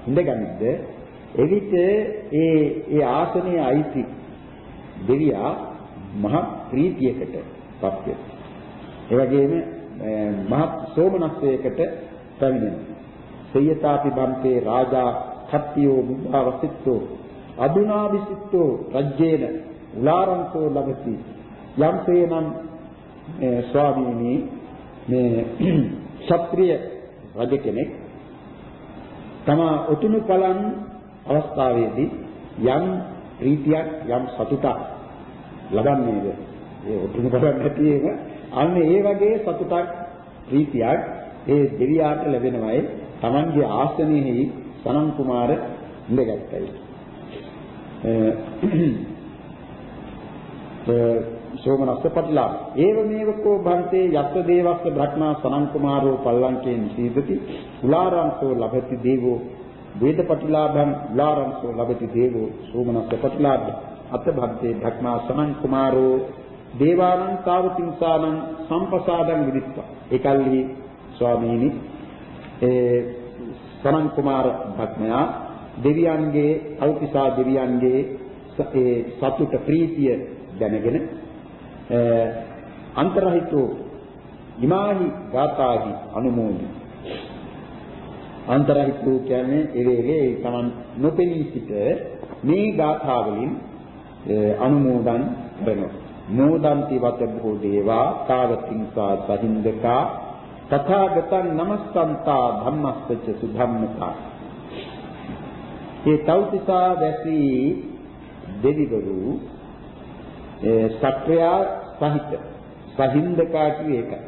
ඉඳගනිද්ද එවිට ඒ ඒ ආසනයේ අයිති දෙවියා මහ ප්‍රීතියකට පත් වෙනවා. ඒ වගේම මහ සෝමනස්සයකට පැමිණෙනවා. සයතාපි බම්පේ රාජා කප්පියෝ බුද්ධාවසිට්ඨෝ අදුනාවිසිට්ඨෝ රජ්ජේන උලාරන්තෝ ලබති යම්සේනම් ස්වාමීනි මේ <clears throat> ක්ෂත්‍රීය රජ කෙනෙක් තමා උතුණු පලන් අවස්ථාවේදී යම් ප්‍රීතියක් යම් සතුටක් ලබන්නේද? ඒ උතුණු පලන් නැතිව අන්න ඒ වගේ සතුටක් ප්‍රීතියක් ඒ දෙවියාට ලැබෙනවයි. Tamanගේ ආසනයේහි සනන් කුමාර ඉඳගත්තයි. සෝමනස්ස පටිලා. ඒව මේවකෝ භන්තේ යත්ත දේවස්ස බ්‍රහ්මා සනං කුමාරෝ පල්ලංකේ නිසීදති උලාරංසෝ ලබති දේවෝ වේද පටිලාභං උලාරංසෝ ලබති දේවෝ සෝමනස්ස පටිලාභ. අත භන්තේ බ්‍රහ්මා සනං කුමාරෝ දේවානං තාවතිංසානං සම්පසාදං විදිත්වා. ඒකල්හි ස්වාමීනි ඒ සනං කුමාර භක්මයා දෙවියන්ගේ අල්පිසා දෙවියන්ගේ ඒ සතුට ප්‍රීතිය දැනගෙන අන්තරහිතෝ ඉමාහි ගාතාහි අනුමෝදි අන්තරහිතෝ කියන්නේ එවේගේ තමන් නොපෙනී සිට මේ ගාථා වලින් අනුමෝදන් කරනවා. මෝදන්ති වත බොහෝ දේවා තාවතිංසා සහින්දකා තථාගතං නමස්සන්තා ධම්මස්සච සුධම්මතා. ඒ තෞතිසා වැසි දෙවිවරු සත්වයා සහිත සහින්දකා කිය එකයි.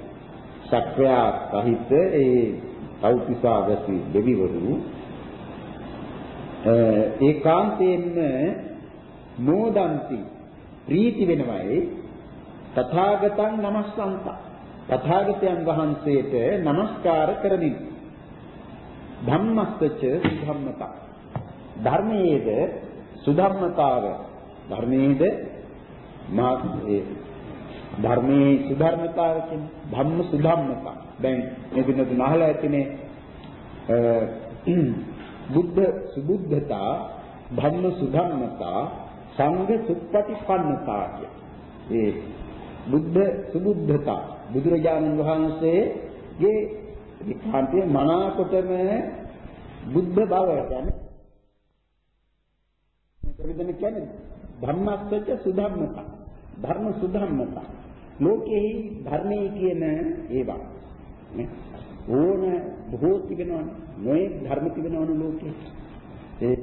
සත්වයා සහිත ඒ තෞතිසා වැසි දෙවිවරු ඒකාන්තයෙන්ම නෝදන්ති ප්‍රීති වෙනවයි. තථාගතං නමස්සන්ත. තථාගතයන් වහන්සේට নমස්කාර කරමින්. ධම්මස්සච සුධම්මතා. ධර්මයේද සුධම්මතාව? ධර්මයේද? මා ධර්මයේ සුධර්මතාව කියන්නේ ධම්ම සුධම්මතා. දැන් මේ දිනතුන් අහලා ඇතිනේ බුද්ධ සුබුද්ධතා ධම්ම සුධම්මතා සංඝ සුප්පටිපන්නතා කිය. ඒ බුද්ධ සුබුද්ධතා. බුදුරජාණන් වහන්සේගේ විකාන්තයේ මනාකොටම බුද්ධ බව කියන්නේ. මෙතන කියන්නේ ධම්මස්සච සුධම්මතා. ධර්ම සුධම්මතා. ලෝකෙහි ධර්මයේ කියන ඒවා. නේ? ඕන බොහෝ තිබෙනවනේ. නොයේ ධර්ම තිබෙනවනේ ලෝකේ ඒ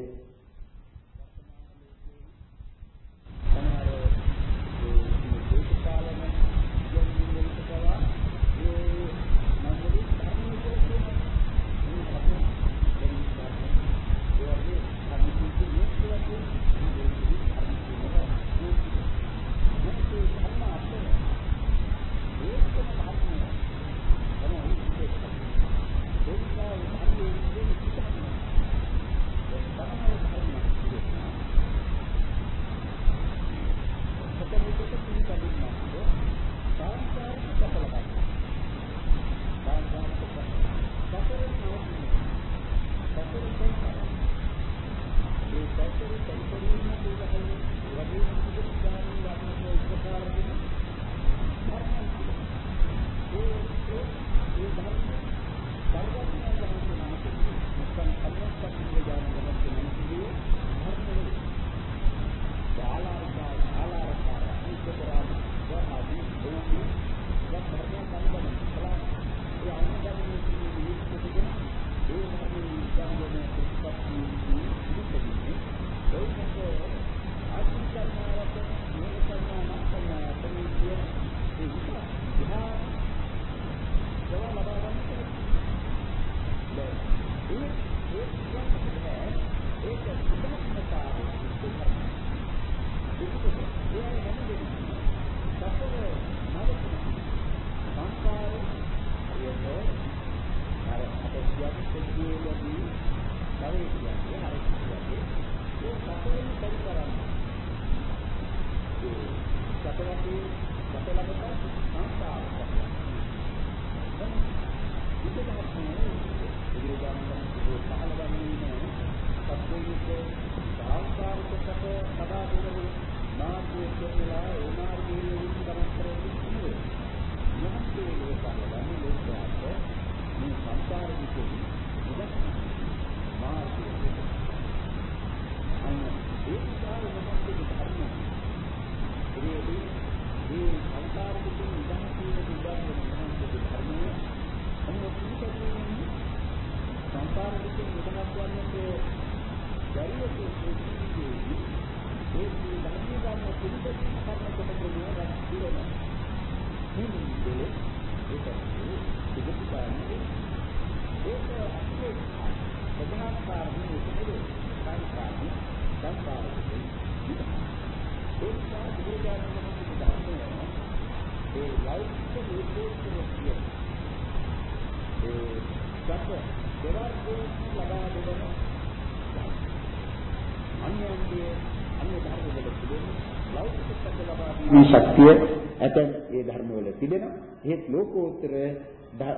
ශක්තිය ඇතැම් ඒ ධර්මවල තිබෙනවා. ඒත් ලෝකෝත්තර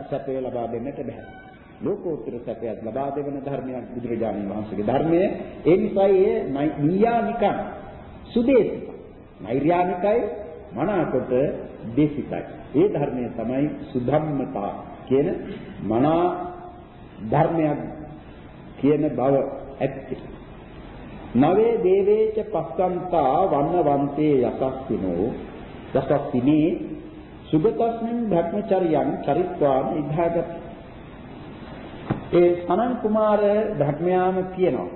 සත්‍ය ලබා දෙන්නට බෑ. ලෝකෝත්තර සත්‍යයක් ලබා දෙවන ධර්මයක් බුදුරජාණන් වහන්සේගේ ධර්මය. ඒ නිසා ඒ නීයානිකං සුදේශික. නෛර්යානිකයි මනාකොට දේශිතයි. ඒ ධර්මය තමයි සුධම්මතා කියන මනා ධර්මයක් කියන බව ඇත්තේ. නවේ දේවේච පස්සන්තා වන්නවන්තේ යසස්සිනෝ යසස්සිනේ සුගතස්මින් භක්මචර්යං චරිත්වාන ඉදාගත ඒ සනන් කුමාර ධර්මයාම කියනවා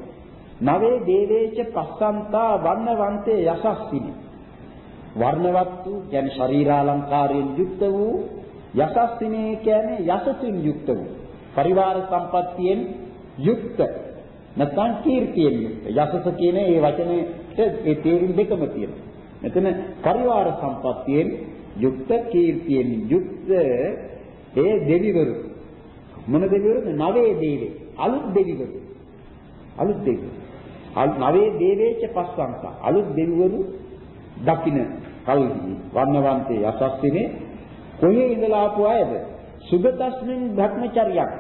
නවේ දේවේච පස්සන්තා වන්නවන්තේ යසස්සිනේ වර්ණවත් වූ කියන්නේ ශරීරාලංකාරයෙන් යුක්ත වූ යසස්සිනේ කියන්නේ යසසින් යුක්ත වූ පරිවාර සම්පත්තියෙන් යුක්ත නැත්නම් කීර්තියෙන් යුක්ත. යසස කියන ඒ වචනේට ඒ තේරුම් දෙකම තියෙනවා. මෙතන පරිවාර සම්පත්තියෙන් යුක්ත කීර්තියෙන් යුක්ත ඒ දෙවිවරු මොන දෙවිවරුද? නවේ දේවේ. අලුත් දෙවිවරු. අලුත් දෙවිවරු. නවේ දේවේච පස්සන්ත. අලුත් දෙවිවරු දකින්න කල්හි වර්ණවන්තේ යසස්සිනේ කොහේ ඉඳලා ආපු අයද? සුගතස්මින් භක්මචර්යයක්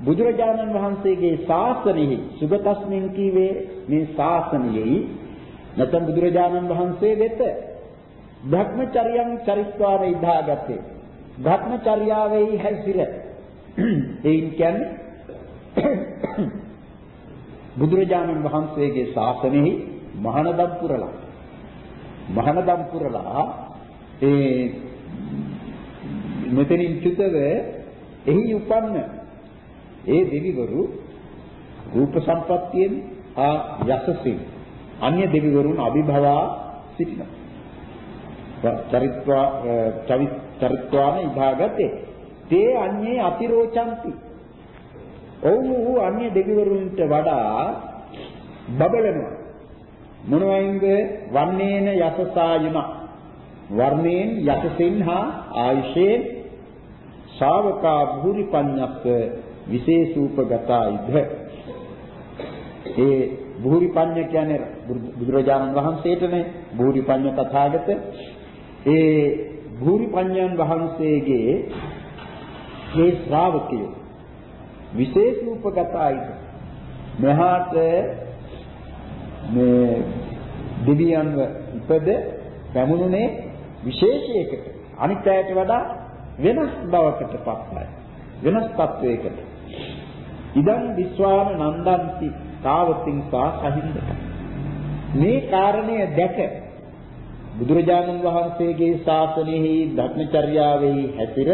බුදුරජාණන් වහන්සේගේ ශාසනයෙහි සුගතස්මින් කීවේ මේ ශාසනයෙහි නැත්නම් බුදුරජාණන් වහන්සේ වෙත භ්‍රමචර්යයන් චරිත්වාර ඉදාගත්තේ. භ්‍රමචර්යාවෙහි හැසිර. එයින් කියන්නේ බුදුරජාණන් වහන්සේගේ ශාසනයෙහි මහානදම් පුරලා. මහානදම් පුරලා ඒ මෙතනින් චුතව එහි උපන්න ඒ දෙවිවරු රූප සම්පත්තියෙන් ආ යසසින් අන්‍ය දෙවිවරුන් අභිභවා සිටිනවා. චරිත්වා චරිත්වාන විභාගතේ තේ අන්‍යේ අතිරෝචಂತಿ. ඔව්හු අන්‍ය දෙවිවරුන්ට වඩා බබලනවා. මොනවයින්ද වන්නේන යසසායුන වර්ණයෙන් යසසින් හා ආයුෂයෙන් ශාවකා භූරි පඤ්ඤස්ස විශේෂූපගතයිද ඒ බුහුරිපඤ්ඤ කියන්නේ බුදුරජාණන් වහන්සේටනේ. බුහුරිපඤ්ඤ තථාගත. ඒ බුහුරිපඤ්ඤයන් වහන්සේගේ මේ ශ්‍රාවකයෝ විශේෂූපගතයිද මෙහාට මේ දිව්‍යයන්ව ඉපද පැමුණුනේ විශේෂයකට. අනිත් අයට වඩා වෙනස් බවකට පත්වයි. වෙනස් තත්වයකට. ඉදන් විස්වාන නන්දන්ති. කාවතින් සා සහින්දක මේ කාරණය දැක බුදුරජාණන් වහන්සේගේ ශාසනයෙහි ධර්මචර්යාවෙහි හැසිර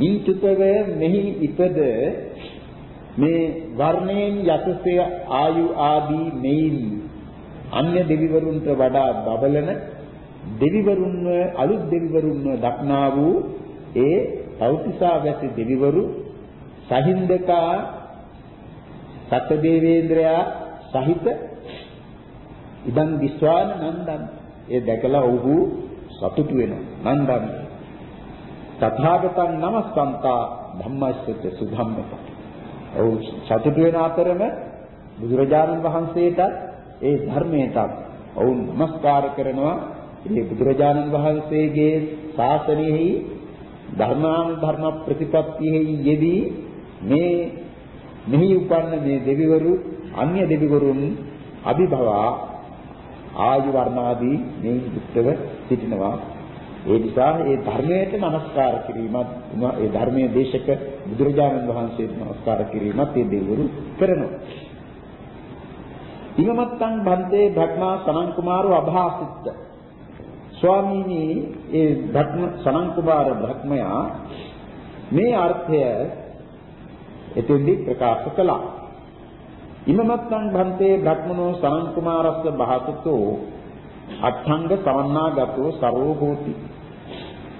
ඉන්තුතව මෙහි ඉපද මේ වර්ණයෙන් යසසේ ආයු ආදී මෙයින් අන්‍ය දෙවිවරුන්ට වඩා බබලන දෙවිවරුන්ව අලුත් දෙවිවරුන්ව දක්නා වූ ඒ තෞතිසා වැසි දෙවිවරු සහින්දකා සත්දේවේන්ද්‍රයා සහිත ඉදන් විශ්වාන නන්දන්. ඒ දැකලා ඔහු සතුටු වෙනවා. නන්දන් තථාගතං නමස්සන්තා ධම්මස්සත සුධම්මත. ඔහු සතුටු වෙන අතරම බුදුරජාණන් වහන්සේට ඒ ධර්මයට ඔවුන් නමස්කාර කරනවා. ඒ බුදුරජාණන් වහන්සේගේ ශාසනයෙහි ධර්මාන ධර්ම ප්‍රතිපත්තියෙහි යෙදී මේ මෙහි උපන්න මේ දෙවිවරු අන්‍ය දෙවිවරුන් අභිභවා ආයු වර්ණාදී මේ යුක්තව සිටිනවා. ඒ නිසා ඒ ධර්මයට নমස්කාර කිරීමත් ඒ ධර්මයේ දේශක බුදුරජාණන් වහන්සේට নমස්කාර කිරීමත් ඒ දෙවිවරු කරනවා. ඉමමත්තං බන්තේ භග්මා සනං කුමාරෝ අභාසිත ස්වාමීනි ඒ භග්ම සනං කුමාර භක්මයා මේ අර්ථය එතෙන්දී ප්‍රකාශ කළා. ඉමමත්තං භන්තේ භක්මනෝ සනන් කුමාරස්ස බහතතෝ අට්ඨංග සමන්නාගතෝ සරෝ හෝති.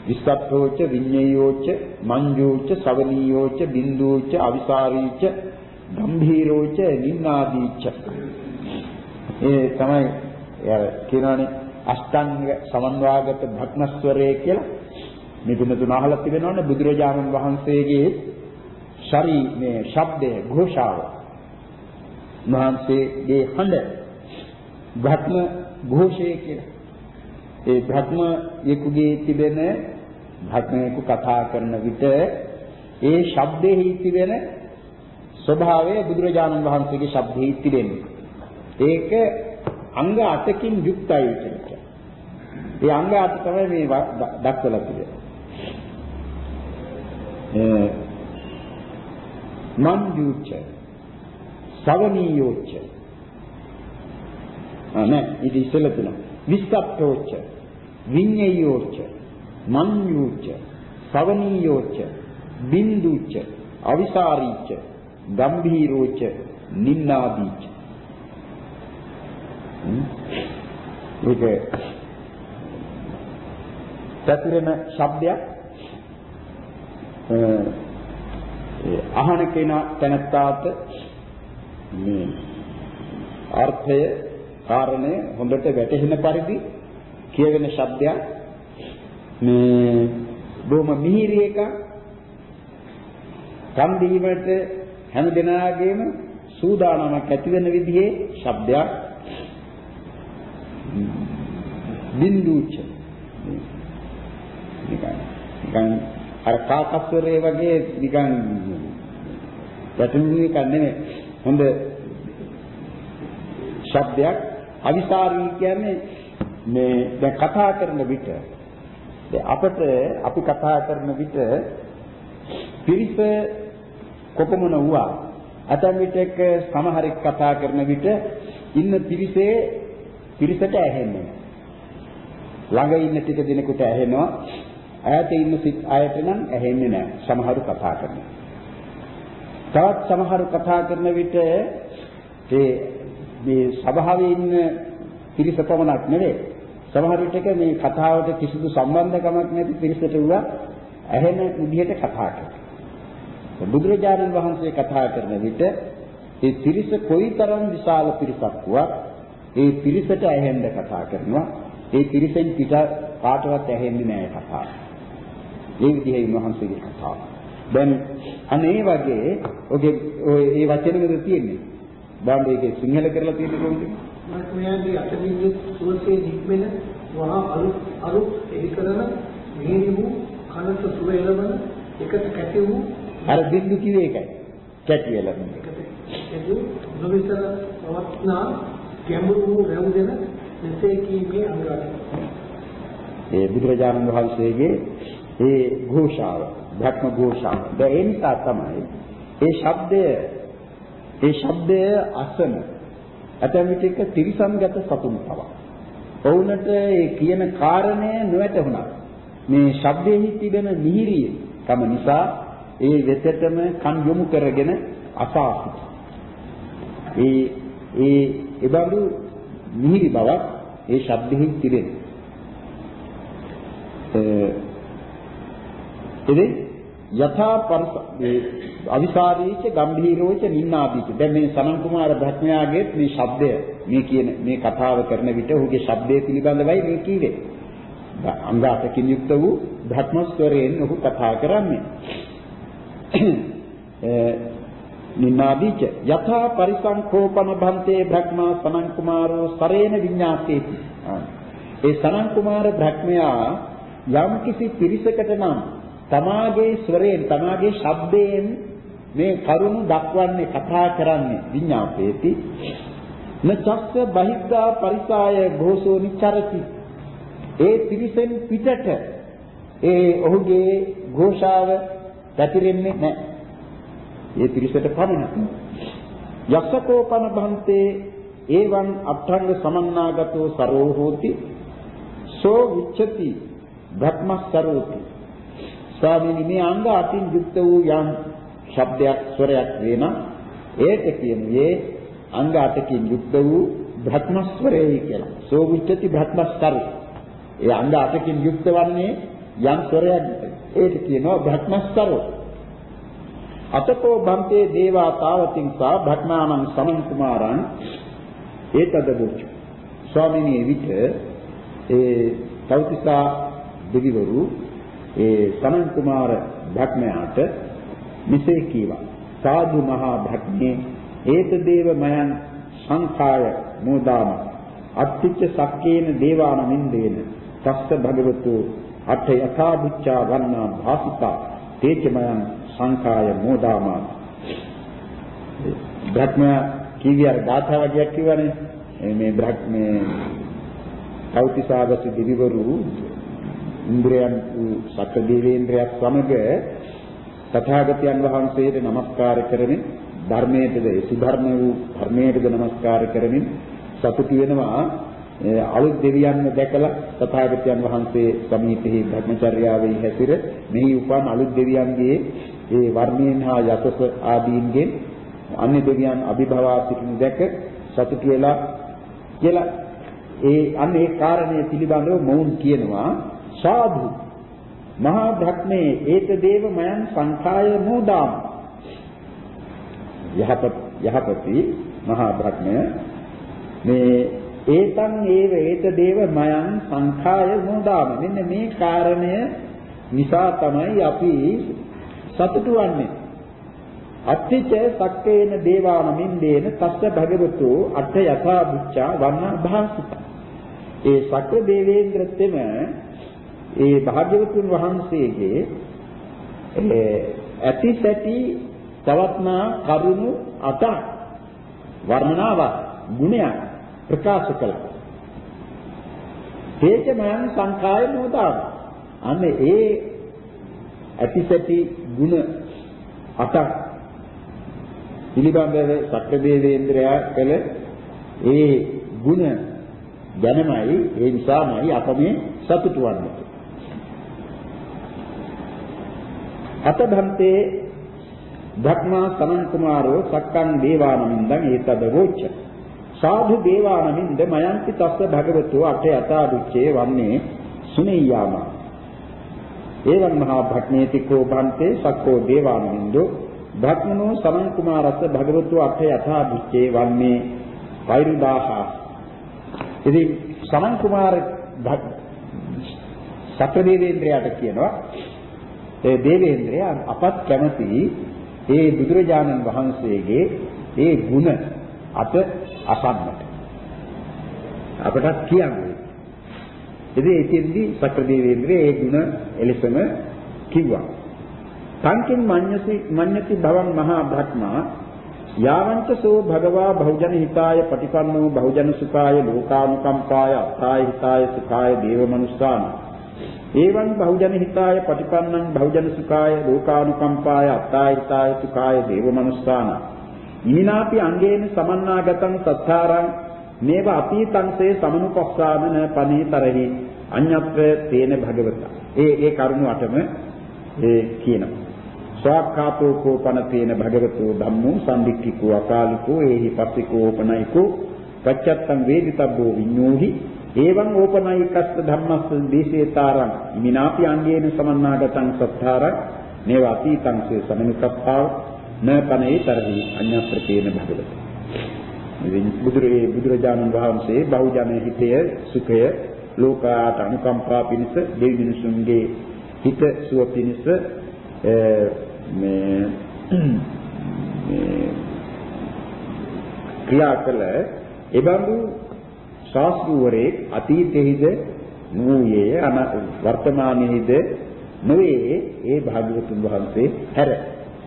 විස්සත්තෝච විඤ්ඤයෝච මංජෝච සවනීයෝච බින්දූච අවිසාරීච ගම්භීරෝච නින්නාදීච ඒ තමයි කියනවානේ අෂ්ටාංග සමන්වාගත භක්මස්වරය කියලා මේ තුන තුන අහලා තිබෙනවනේ බුදුරජාණන් වහන්සේගේ ශරී මේ ශබ්දය ഘോഷාව මහන්සේගේ හඬ භක්ම ഘോഷය කියලා ඒ භක්ම යෙකුගේ තිබෙන භක්මයෙකු කතා කරන විට ඒ ශබ්දෙහි තිබෙන ස්වභාවය බුදුරජාණන් වහන්සේගේ ශබ්දෙහි තිබෙනවා. ඒක අංග 8කින් යුක්තයි කියන්නේ. ඒ අංග 8 තමයි මේ දක්වලා තියෙන්නේ. මන්ජුච්ච සවනීයෝච්ච. අනේ ඉති ඉස්සෙල්ල තුන විස්සප්පෝච්ච. විඤ්ඤයෝච්ච. මන්ජුච්ච සවනීයෝච්ච. බින්දුච්ච. අවිසාරීච්ච. ගම්භීරෝච්ච. නින්නාදීච්ච. ඒක පැතිරෙන ශබ්දයක්. අහන කෙනා තැනත්තාට මේ අර්ථය කාරණය හොඳට වැටහෙන පරිදි කියවෙන ශබ්දයක් මේ බොහොම මිහිරි එක කන් දීමට හැම දිනාගේම සූදානමක් ඇති වෙන විදිහේ ශබ්දයක්. බින්දුච්ච නිකන් නිකන් අර කාකස්වරේ වගේ නිකන් පැතුම් එකක් නෙමෙයි. හොඳ ශබ්දයක්. අවිසාරී කියන්නේ මේ දැන් කතා කරන විට අපට අපි කතා කරන විට පිරිස කොපමණ වුණා? අතම් විටක සමහරෙක් කතා කරන විට ඉන්න පිරිසේ පිරිසට ඇහෙන්නේ ළඟ ඉන්න ටික දිනකට ඇහෙනවා. ඈත ඉන්න සිත් අයට නම් ඇහෙන්නේ නැහැ. සමහරු කතා කරනවා. තවත් සමහරු කතා කරන විට ඒ මේ සභාවේ ඉන්න පිරිස පමණක් නෙවෙයි සමහර විටක මේ කතාවට කිසිදු සම්බන්ධකමක් නැති පිරිසට උවා ඇහෙන විදිහට කතා කරනවා බුදුරජාණන් වහන්සේ කතා කරන විට ඒ පිරිස කොයිතරම් විශාල පිරිසක් වුවත් ඒ පිරිසට ඇහෙන්න කතා කරනවා. ඒ පිරිසෙන් පිට කාටවත් ඇහෙන්නේ නැහැ කතාව. ඒ විදිහේ මහන්සියගේ කතාව. දැන් අනේ වගේ ඔගේ ඔය ඒ වචනෙද තියෙන්නේ. බලන්න ඒකේ සිංහල කරලා තියෙන්නේ කොහොමද? මම මෙයාගේ අතමින් සුවසේ නික්මෙන වහා අලුත් අලුත් එහි කරන මෙහෙණි වූ කනට සුව එළවන එකට කැටි වූ අර බින්දු කිව්වේ ඒකයි. කැටි එළවන. එකට එදු නොවිතර පවත්නා ගැඹුරු වූ රැව් දෙන මෙසේ කීමේ අනුරාධ. ඒ බුදුරජාණන් වහන්සේගේ ඒ ഘോഷාව, භක්ම ഘോഷාව. ඒ නිසා තමයි ඒ ශබ්දය ඒ ශබ්දය අසන ඇතැම් විටක තිරිසන්ගත සතුන් පවා. ඔවුන්ට ඒ කියන කාරණය නොවැටහුණා. මේ ශබ්දෙහි තිබෙන මිහිරිය තම නිසා ඒ වෙතටම කන් යොමු කරගෙන අසා ඒ ඒ ඒබඳු මිහිරි බවක් ඒ ශබ්දෙහි තිබෙනවා. එදේ යථා පරස අවිසාරීච ගම්භීරෝච නින්නාදීච. දැන් මේ සනන් කුමාර භක්මයාගේ මේ ශබ්දය මේ කියන මේ කතාව කරන විට ඔහුගේ ශබ්දය පිළිබඳවයි මේ කීවේ. අංගාතකින් යුක්ත වූ භක්මස්වරයෙන් ඔහු කතා කරන්නේ. <clears throat> නිනාදීච යථා පරිසංකෝපන භන්තේ බ්‍රහ්මා සනන් කුමාරෝ සරේන විඤ්ඤාතේති ඒ සනන් කුමාර බ්‍රහ්මයා යම් කිසි පිරිසකට නම් තමාගේ ස්වරයෙන් තමාගේ ශබ්දයෙන් මේ කරුණ දක්වන්නේ කතා කරන්නේ විඤ්ඤාපේති. නචස්ස බහිද්ධා පරිසාය ഘോഷෝ නිචරති. ඒ ත්‍රිසෙන් පිටට ඒ ඔහුගේ ഘോഷාව පැතිරෙන්නේ නැහැ. ඒ ත්‍රිසට පමණ යක්ෂකෝපන භන්තේ එවං අට්ඨංග සමන්නාගතෝ සරෝ හෝති. සෝ විච්ඡති ධම්මස්සරෝති ස්වාමීනි මේ අංග අටින් යුක්ත වූ යම් ශබ්දයක් ස්වරයක් වෙන ඒක කියන්නේ අංග අටකින් යුක්ත වූ භක්මස්වරයයි කියලා. සෝ විච්ඡති භක්මස්සර. ඒ අංග අටකින් යුක්ත වන්නේ යම් ස්වරයක් ඒක කියනවා භක්මස්සරෝ. අතකෝ බන්තේ දේවා තාවතින් සා භක්මානං සමන් කුමාරං ඒතදබුච්ච ස්වාමීනි විට ඒ තෞතිසා දෙවිවරු ඒ සමන් කුමාර භක්මයාට මෙසේ කීවා. සාදු මහා භක්මේ ඒත දේව මයන් සංඛාය මෝදාම. අත්තිච්ච සක්කේන දේවාන මින්දේන තස්ස භගවතු අට යථා බුච්චා වන්නා භාසිතා තේචමයන් සංඛාය මෝදාමා. බ්‍රහ්ම කීවියර ගාථා වගේක් කිව්වනේ. මේ බ්‍රහ්මේ කෞතිසාවස දිවිවරු ඉන්ද්‍රයන් වූ සක්‍ර දේවේන්ද්‍රයත් සමග තථාගතයන් වහන්සේට নমස්කාර කරමින් ධර්මයටද සුධර්ම වූ ධර්මයටද নমස්කාර කරමින් සතුටු වෙනවා. අලුත් දෙවියන්ව දැකලා තථාගතයන් වහන්සේ සමීපෙහි භ්‍රමචර්යාවේ හැසිර මෙහි උපන් අලුත් දෙවියන්ගේ ඒ වර්ණයෙන් හා යසස ආදීන්ගෙන් අන්‍ය දෙවියන් අභිභවා සිටිනු දැක සතුටු වෙලා කියලා. ඒ අන්න ඒ කාරණය පිළිබඳව මොවුන් කියනවා. සාධු මහා භක්මේ ඒත දේව මයන් සංඛාය මොදාම. යහපත් යහපති මහා භක්මය මේ ඒතං ඒව ඒත දේව මයන් සංඛාය මොදාම. මෙන්න මේ කාරණය නිසා තමයි අපි සතුටු වන්නේ. අත්තිච සක්කේන දේවාන මින්දේන තස්ස භගවතු අට යථා බුච්චා වන්න භාසිත ඒ සක්‍ර දේවේන්ද්‍රත්වෙම ඒ භාග්‍යවතුන් වහන්සේගේ ඇති සැටි පවත්නා කරුණු අට වර්ණනාවක් ගුණයක් ප්‍රකාශ කළා. තේජමයන් සංඛාය මොදාව. අන්න ඒ ඇති සැටි ගුණ අටක් පිළිබඳව සක්‍රදේවේන්ද්‍රයා කළ ඒ ගුණ ගැනමයි ඒ නිසාමයි අප මේ සතුටු වන්නේ. අතභන්තේ ධක්මා සමන් කුමාරෝ සක්කං දේවානමින්දං ඒතද වෝච්ච සාධු දේවානමින්ද මයන්ති තස්ස භගවතු අට යතා දුච්චේ වන්නේ සුනේයාම. එවං මහා භක්මේති කෝ භන්තේ සක්කෝ දේවානමින්දෝ භක්මනෝ සමන් කුමාරස්ස භගවතු අට යතා දුච්චේ වන්නේ වෛරුදාහා. ඉතින් සමන් කුමාර සත්‍ය දේවේන්ද්‍රයාට කියනවා ඒ දේවේන්ද්‍රයා අපත් කැමති ඒ බුදුරජාණන් වහන්සේගේ ඒ ಗುಣ අප අසන්නට අපට කියන්නේ ඉතින් ඒකෙන්දි සත්‍ය දේවේන්ද්‍රයා ඒ ಗುಣ එලෙසම කිව්වා සංකින් මඤ්ඤසි මඤ්ඤති භවං මහා භක්මා යාවංච සෝ භගවා බහුජන හිතාය පටිපන්නෝ බහුජන සුඛාය ලෝකානුකම්පාය අත්තාය හිතාය සුඛාය දේව මනුස්සාන එවං බහුජන හිතාය පටිපන්නං බහුජන සුඛාය ලෝකානුකම්පාය අත්තාය හිතාය සුඛාය දේව මනුස්සාන ඉමිනාපි අංගේන සමන්නාගතං සත්තාරං. මේව අතීතංසේ සමනුපස්සාමන පනේතරහි. අඤ්ඤත්ව තේන භගවත. ඒ ඒ කරුණු අටම ඒ කියනවා. ස්වාක්ඛාතෝ කෝපන තේන භගවතෝ ධම්මෝ සම්දික්ඛිකෝ අකාලිකෝ ඒහි පස්සිකෝ ඕපනයිකෝ පච්චත්තං වේදිතබ්බෝ විඤ්ඤෝහි. එවං ඕපනයිකස්ස ධම්මස්ස දේශේතාරං මිනාපි අංගේන සමන්නාගතං සත්තාරං නේව අතීතං සේ සමනුකප්පාව නපනේ තරහි අඤ්ඤප්‍රතේන භගවත. ඉතින් බුදුරේ බුදුරජාණන් වහන්සේ බහුජන හිතය සුඛය ලෝකාට අනුකම්පා පිණිස දෙවි මිනිසුන්ගේ හිත සුව පිණිස මේ මේ ක්‍රියා කළ එබඳු ශාස්ත්‍රූවරේ අතීතයේද නූයේ අන වර්තමානයේද නොවේ ඒ භාග්‍යවතුන් වහන්සේ හැර.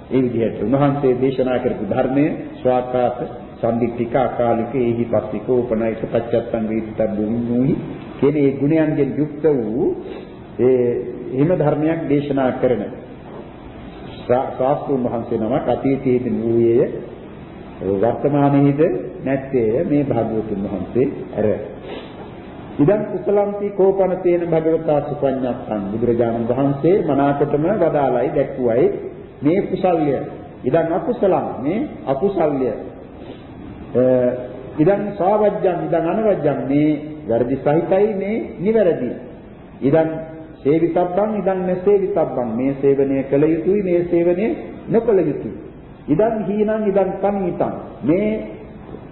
ඒ විදිහට උන්වහන්සේ දේශනා කරපු ධර්මයේ ස්වාකාත සම්දික්තික අකාලික ඒහි පස්තික උපනයික පච්චත්තං වේදිතබ්බුනි කියන ඒ ගුණයන්ගෙන් යුක්ත වූ ඒ හිම ධර්මයක් දේශනා කරන ශාස්ත්‍රුන් වහන්සේ නමක් අතීතයේදී වූයේ වර්තමානයේද නැත්තේ මේ භාග්‍යවතුන් වහන්සේ ඇර. ඉදන් කුසලම්ති කෝපන තේන භගවතා සුපඤ්ඤත්තං බුදුරජාණන් වහන්සේ මනාකොටම වදාළයි දැක්ුවයි මේ කුසල්ය. ඉදන් අකුසලම් මේ අකුසල්ය. ඉදන් සාවජ්ජං ඉදන් අනවජ්ජං මේ වැරදි සහිතයි මේ නිවැරදි. ඉදන් සේවිතබ්බං ඉදන් නැසේවිතබ්බං මේ සේවනය කළ යුතුයි මේ සේවනය නොකළ යුතුයි. ඉදන් හීනං ඉදන් පනීතං මේ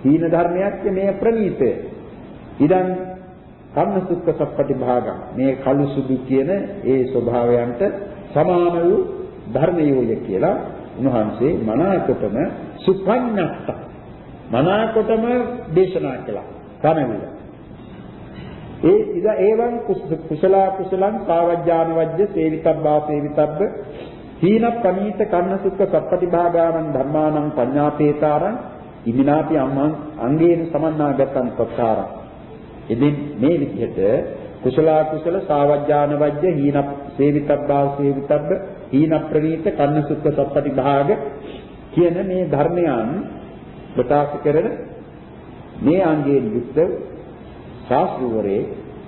හීන ධර්මයක් මේ ප්‍රණීතය. ඉදන් කම්ම සුක්ඛ සප්පටි භාගං මේ කළු සුදු කියන ඒ ස්වභාවයන්ට සමාන වූ ධර්මයෝය කියලා උන්වහන්සේ මනාකොටම සුපඤ්ඤත්ත මනාකොටම දේශනා කළා. කමවිලා ඒ ඉද ඒවං කුසල කුසලං සාවජ්ජාන වජ්‍ය සේවිතබ්බා සේවිතබ්බ හීන ප්‍රණීත කන්න සුඛ සප්පටිභාගානං ධම්මානං පඤ්ඤාපේතාරං ඉමිනාපි අම්මං අංගේන සමන්නාගතං සත්තාරං ඉතින් මේ විදිහට කුසල කුසල සාවජ්ජාන වජ්‍ය හීන සේවිතබ්බා සේවිතබ්බ හීන ප්‍රණීත කන්න සුඛ සප්පටි භාග කියන මේ ධර්මයන් ප්‍රකාශ කරන මේ අංගයෙන් යුක්ත ශාස්ත්‍රවරේ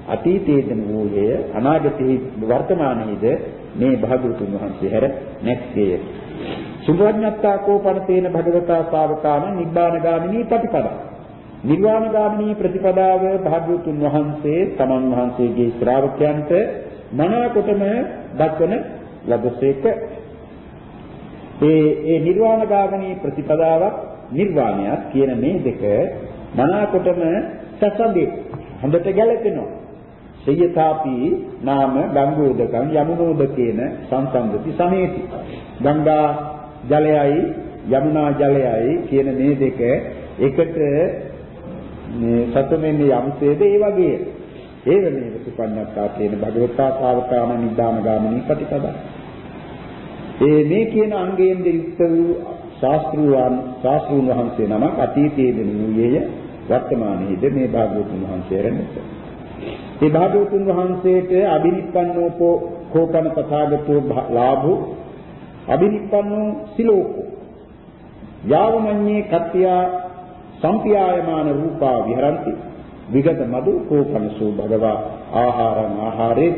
අතීතයේදම වූයේ අනාගතයේ වර්තමානයේද මේ භාගතුන් වහන්සේ හැර නැත්තේ සුභඥත්තා කෝපනතේන භගවතා ශාවකාන නිබ්බානගාමිනී ප්‍රතිපදා. නිර්වාණගාමිනී ප්‍රතිපදාව භාග්‍යවතුන් වහන්සේ තමන් වහන්සේගේ ශ්‍රාවකයන්ට මනාකොටම දක්වන ලබසේක ඒ ඒ නිර්වාණගාමිනී ප්‍රතිපදාවක් නිර්වාණයක් කියන මේ දෙක මනාකොටම සසඳේ හොඳට ගැලපෙනවා සයථාපි නාම ගංගෝදකං යමුනෝදකේන සංසන්දති සමේති. ගංගා ජලයයි යමුනා ජලයයි කියන මේ දෙක එකට මේ සතුමෙන්නේ යම්සේද ඒ වගේ. ඒ වෙනේ සුපන්නත්තා කියන භගවතා ශාවකාන නිදාන ගාමිනී ප්‍රතිපදා. ඒ මේ කියන අංගයෙන් යුක්ත වූ ශාස්ත්‍රූන් ශාස්ත්‍රූන් වහන්සේ නමක් අතීතයේ දෙනුයේය වර්තමානයේද මේ භාග්‍යවතුන් වහන්සේ රැඳෙත. ඒ භාග්‍යවතුන් වහන්සේට අබිනිප්පන්නෝපෝ කෝපන තථාගතෝ ලාභෝ. අබිනිප්පන්නෝ සිලෝකෝ. යාවමඤ්ඤේ කත්ත්‍යා සම්පියායමාන රූපා විහරಂತಿ. විගත මදු කෝපනසෝ භගවා ආහාරං ආහාරේ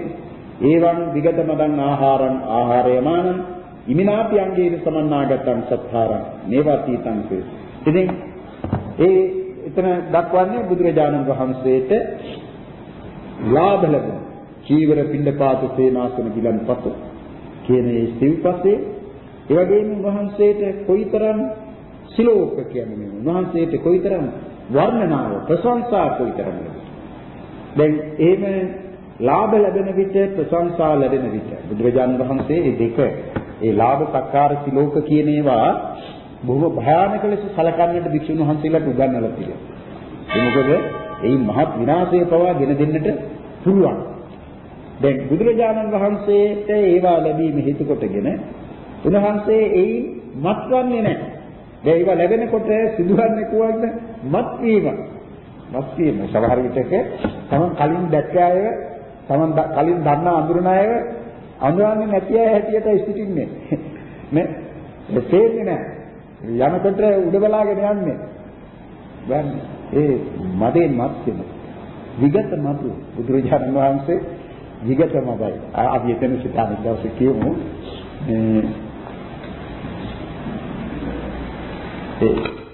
එවං විගත මදං ආහාරං ආහාරයමානං. ඉමිනාපි අංගේන සමන්නාගතං සත්තාරං. නේවාතීතං සේ. ඉතින් ඒ එතන දක්වන්නේ බුදුරජාණන් වහන්සේට ලාභ ලැබුණ. චීවර පිණ්ඩපාත සේනාසන ගිලන්පත කියන ඒ සිව්පසේ ඒ වගේම වහන්සේට කොයිතරම් සිලෝක කියන්නේ මේ? උන්වහන්සේට කොයිතරම් වර්ණනාව ප්‍රශංසා කොයිතරම් දැන් එහෙම ලාභ ලැබෙන විට ප්‍රශංසා ලැබෙන විට බුදුරජාණන් වහන්සේ මේ දෙක ඒ ලාභ සක්කාර සිලෝක කියන ඒවා බොහෝ භයානක ලෙස සලකන්නට භික්ෂුන් වහන්සේලාට උගන්වලා තියෙනවා. ඒ මොකද? ඒ මහත් විනාශය පවා ගෙන දෙන්නට පුළුවන්. දැන් බුදුරජාණන් වහන්සේට ඒවා ලැබීම හේතු කොටගෙන උන්වහන්සේ එයි මත්වන්නේ නැහැ. දැන් ඒවා ලැබෙනකොට සිදුවන්නේ කොහොමද? මත් වීම. මත් වීම. සමහර විටක තමන් කලින් දැක්ක අය තමන් කලින් දන්නා අඳුරන අය අඳුරන්නේ නැති අය හැටියට සිටින්නේ. නේ? ඒ තේන්නේ නැහැ. යනකොට උඩ බලාගෙන යන්නේ. දැන් ඒ මදේ මත් වෙන. විගත මතු බුදුරජාණන් වහන්සේ විගත මදයි. අපි එතන සිතාන දවසේ කියමු. මේ ඒ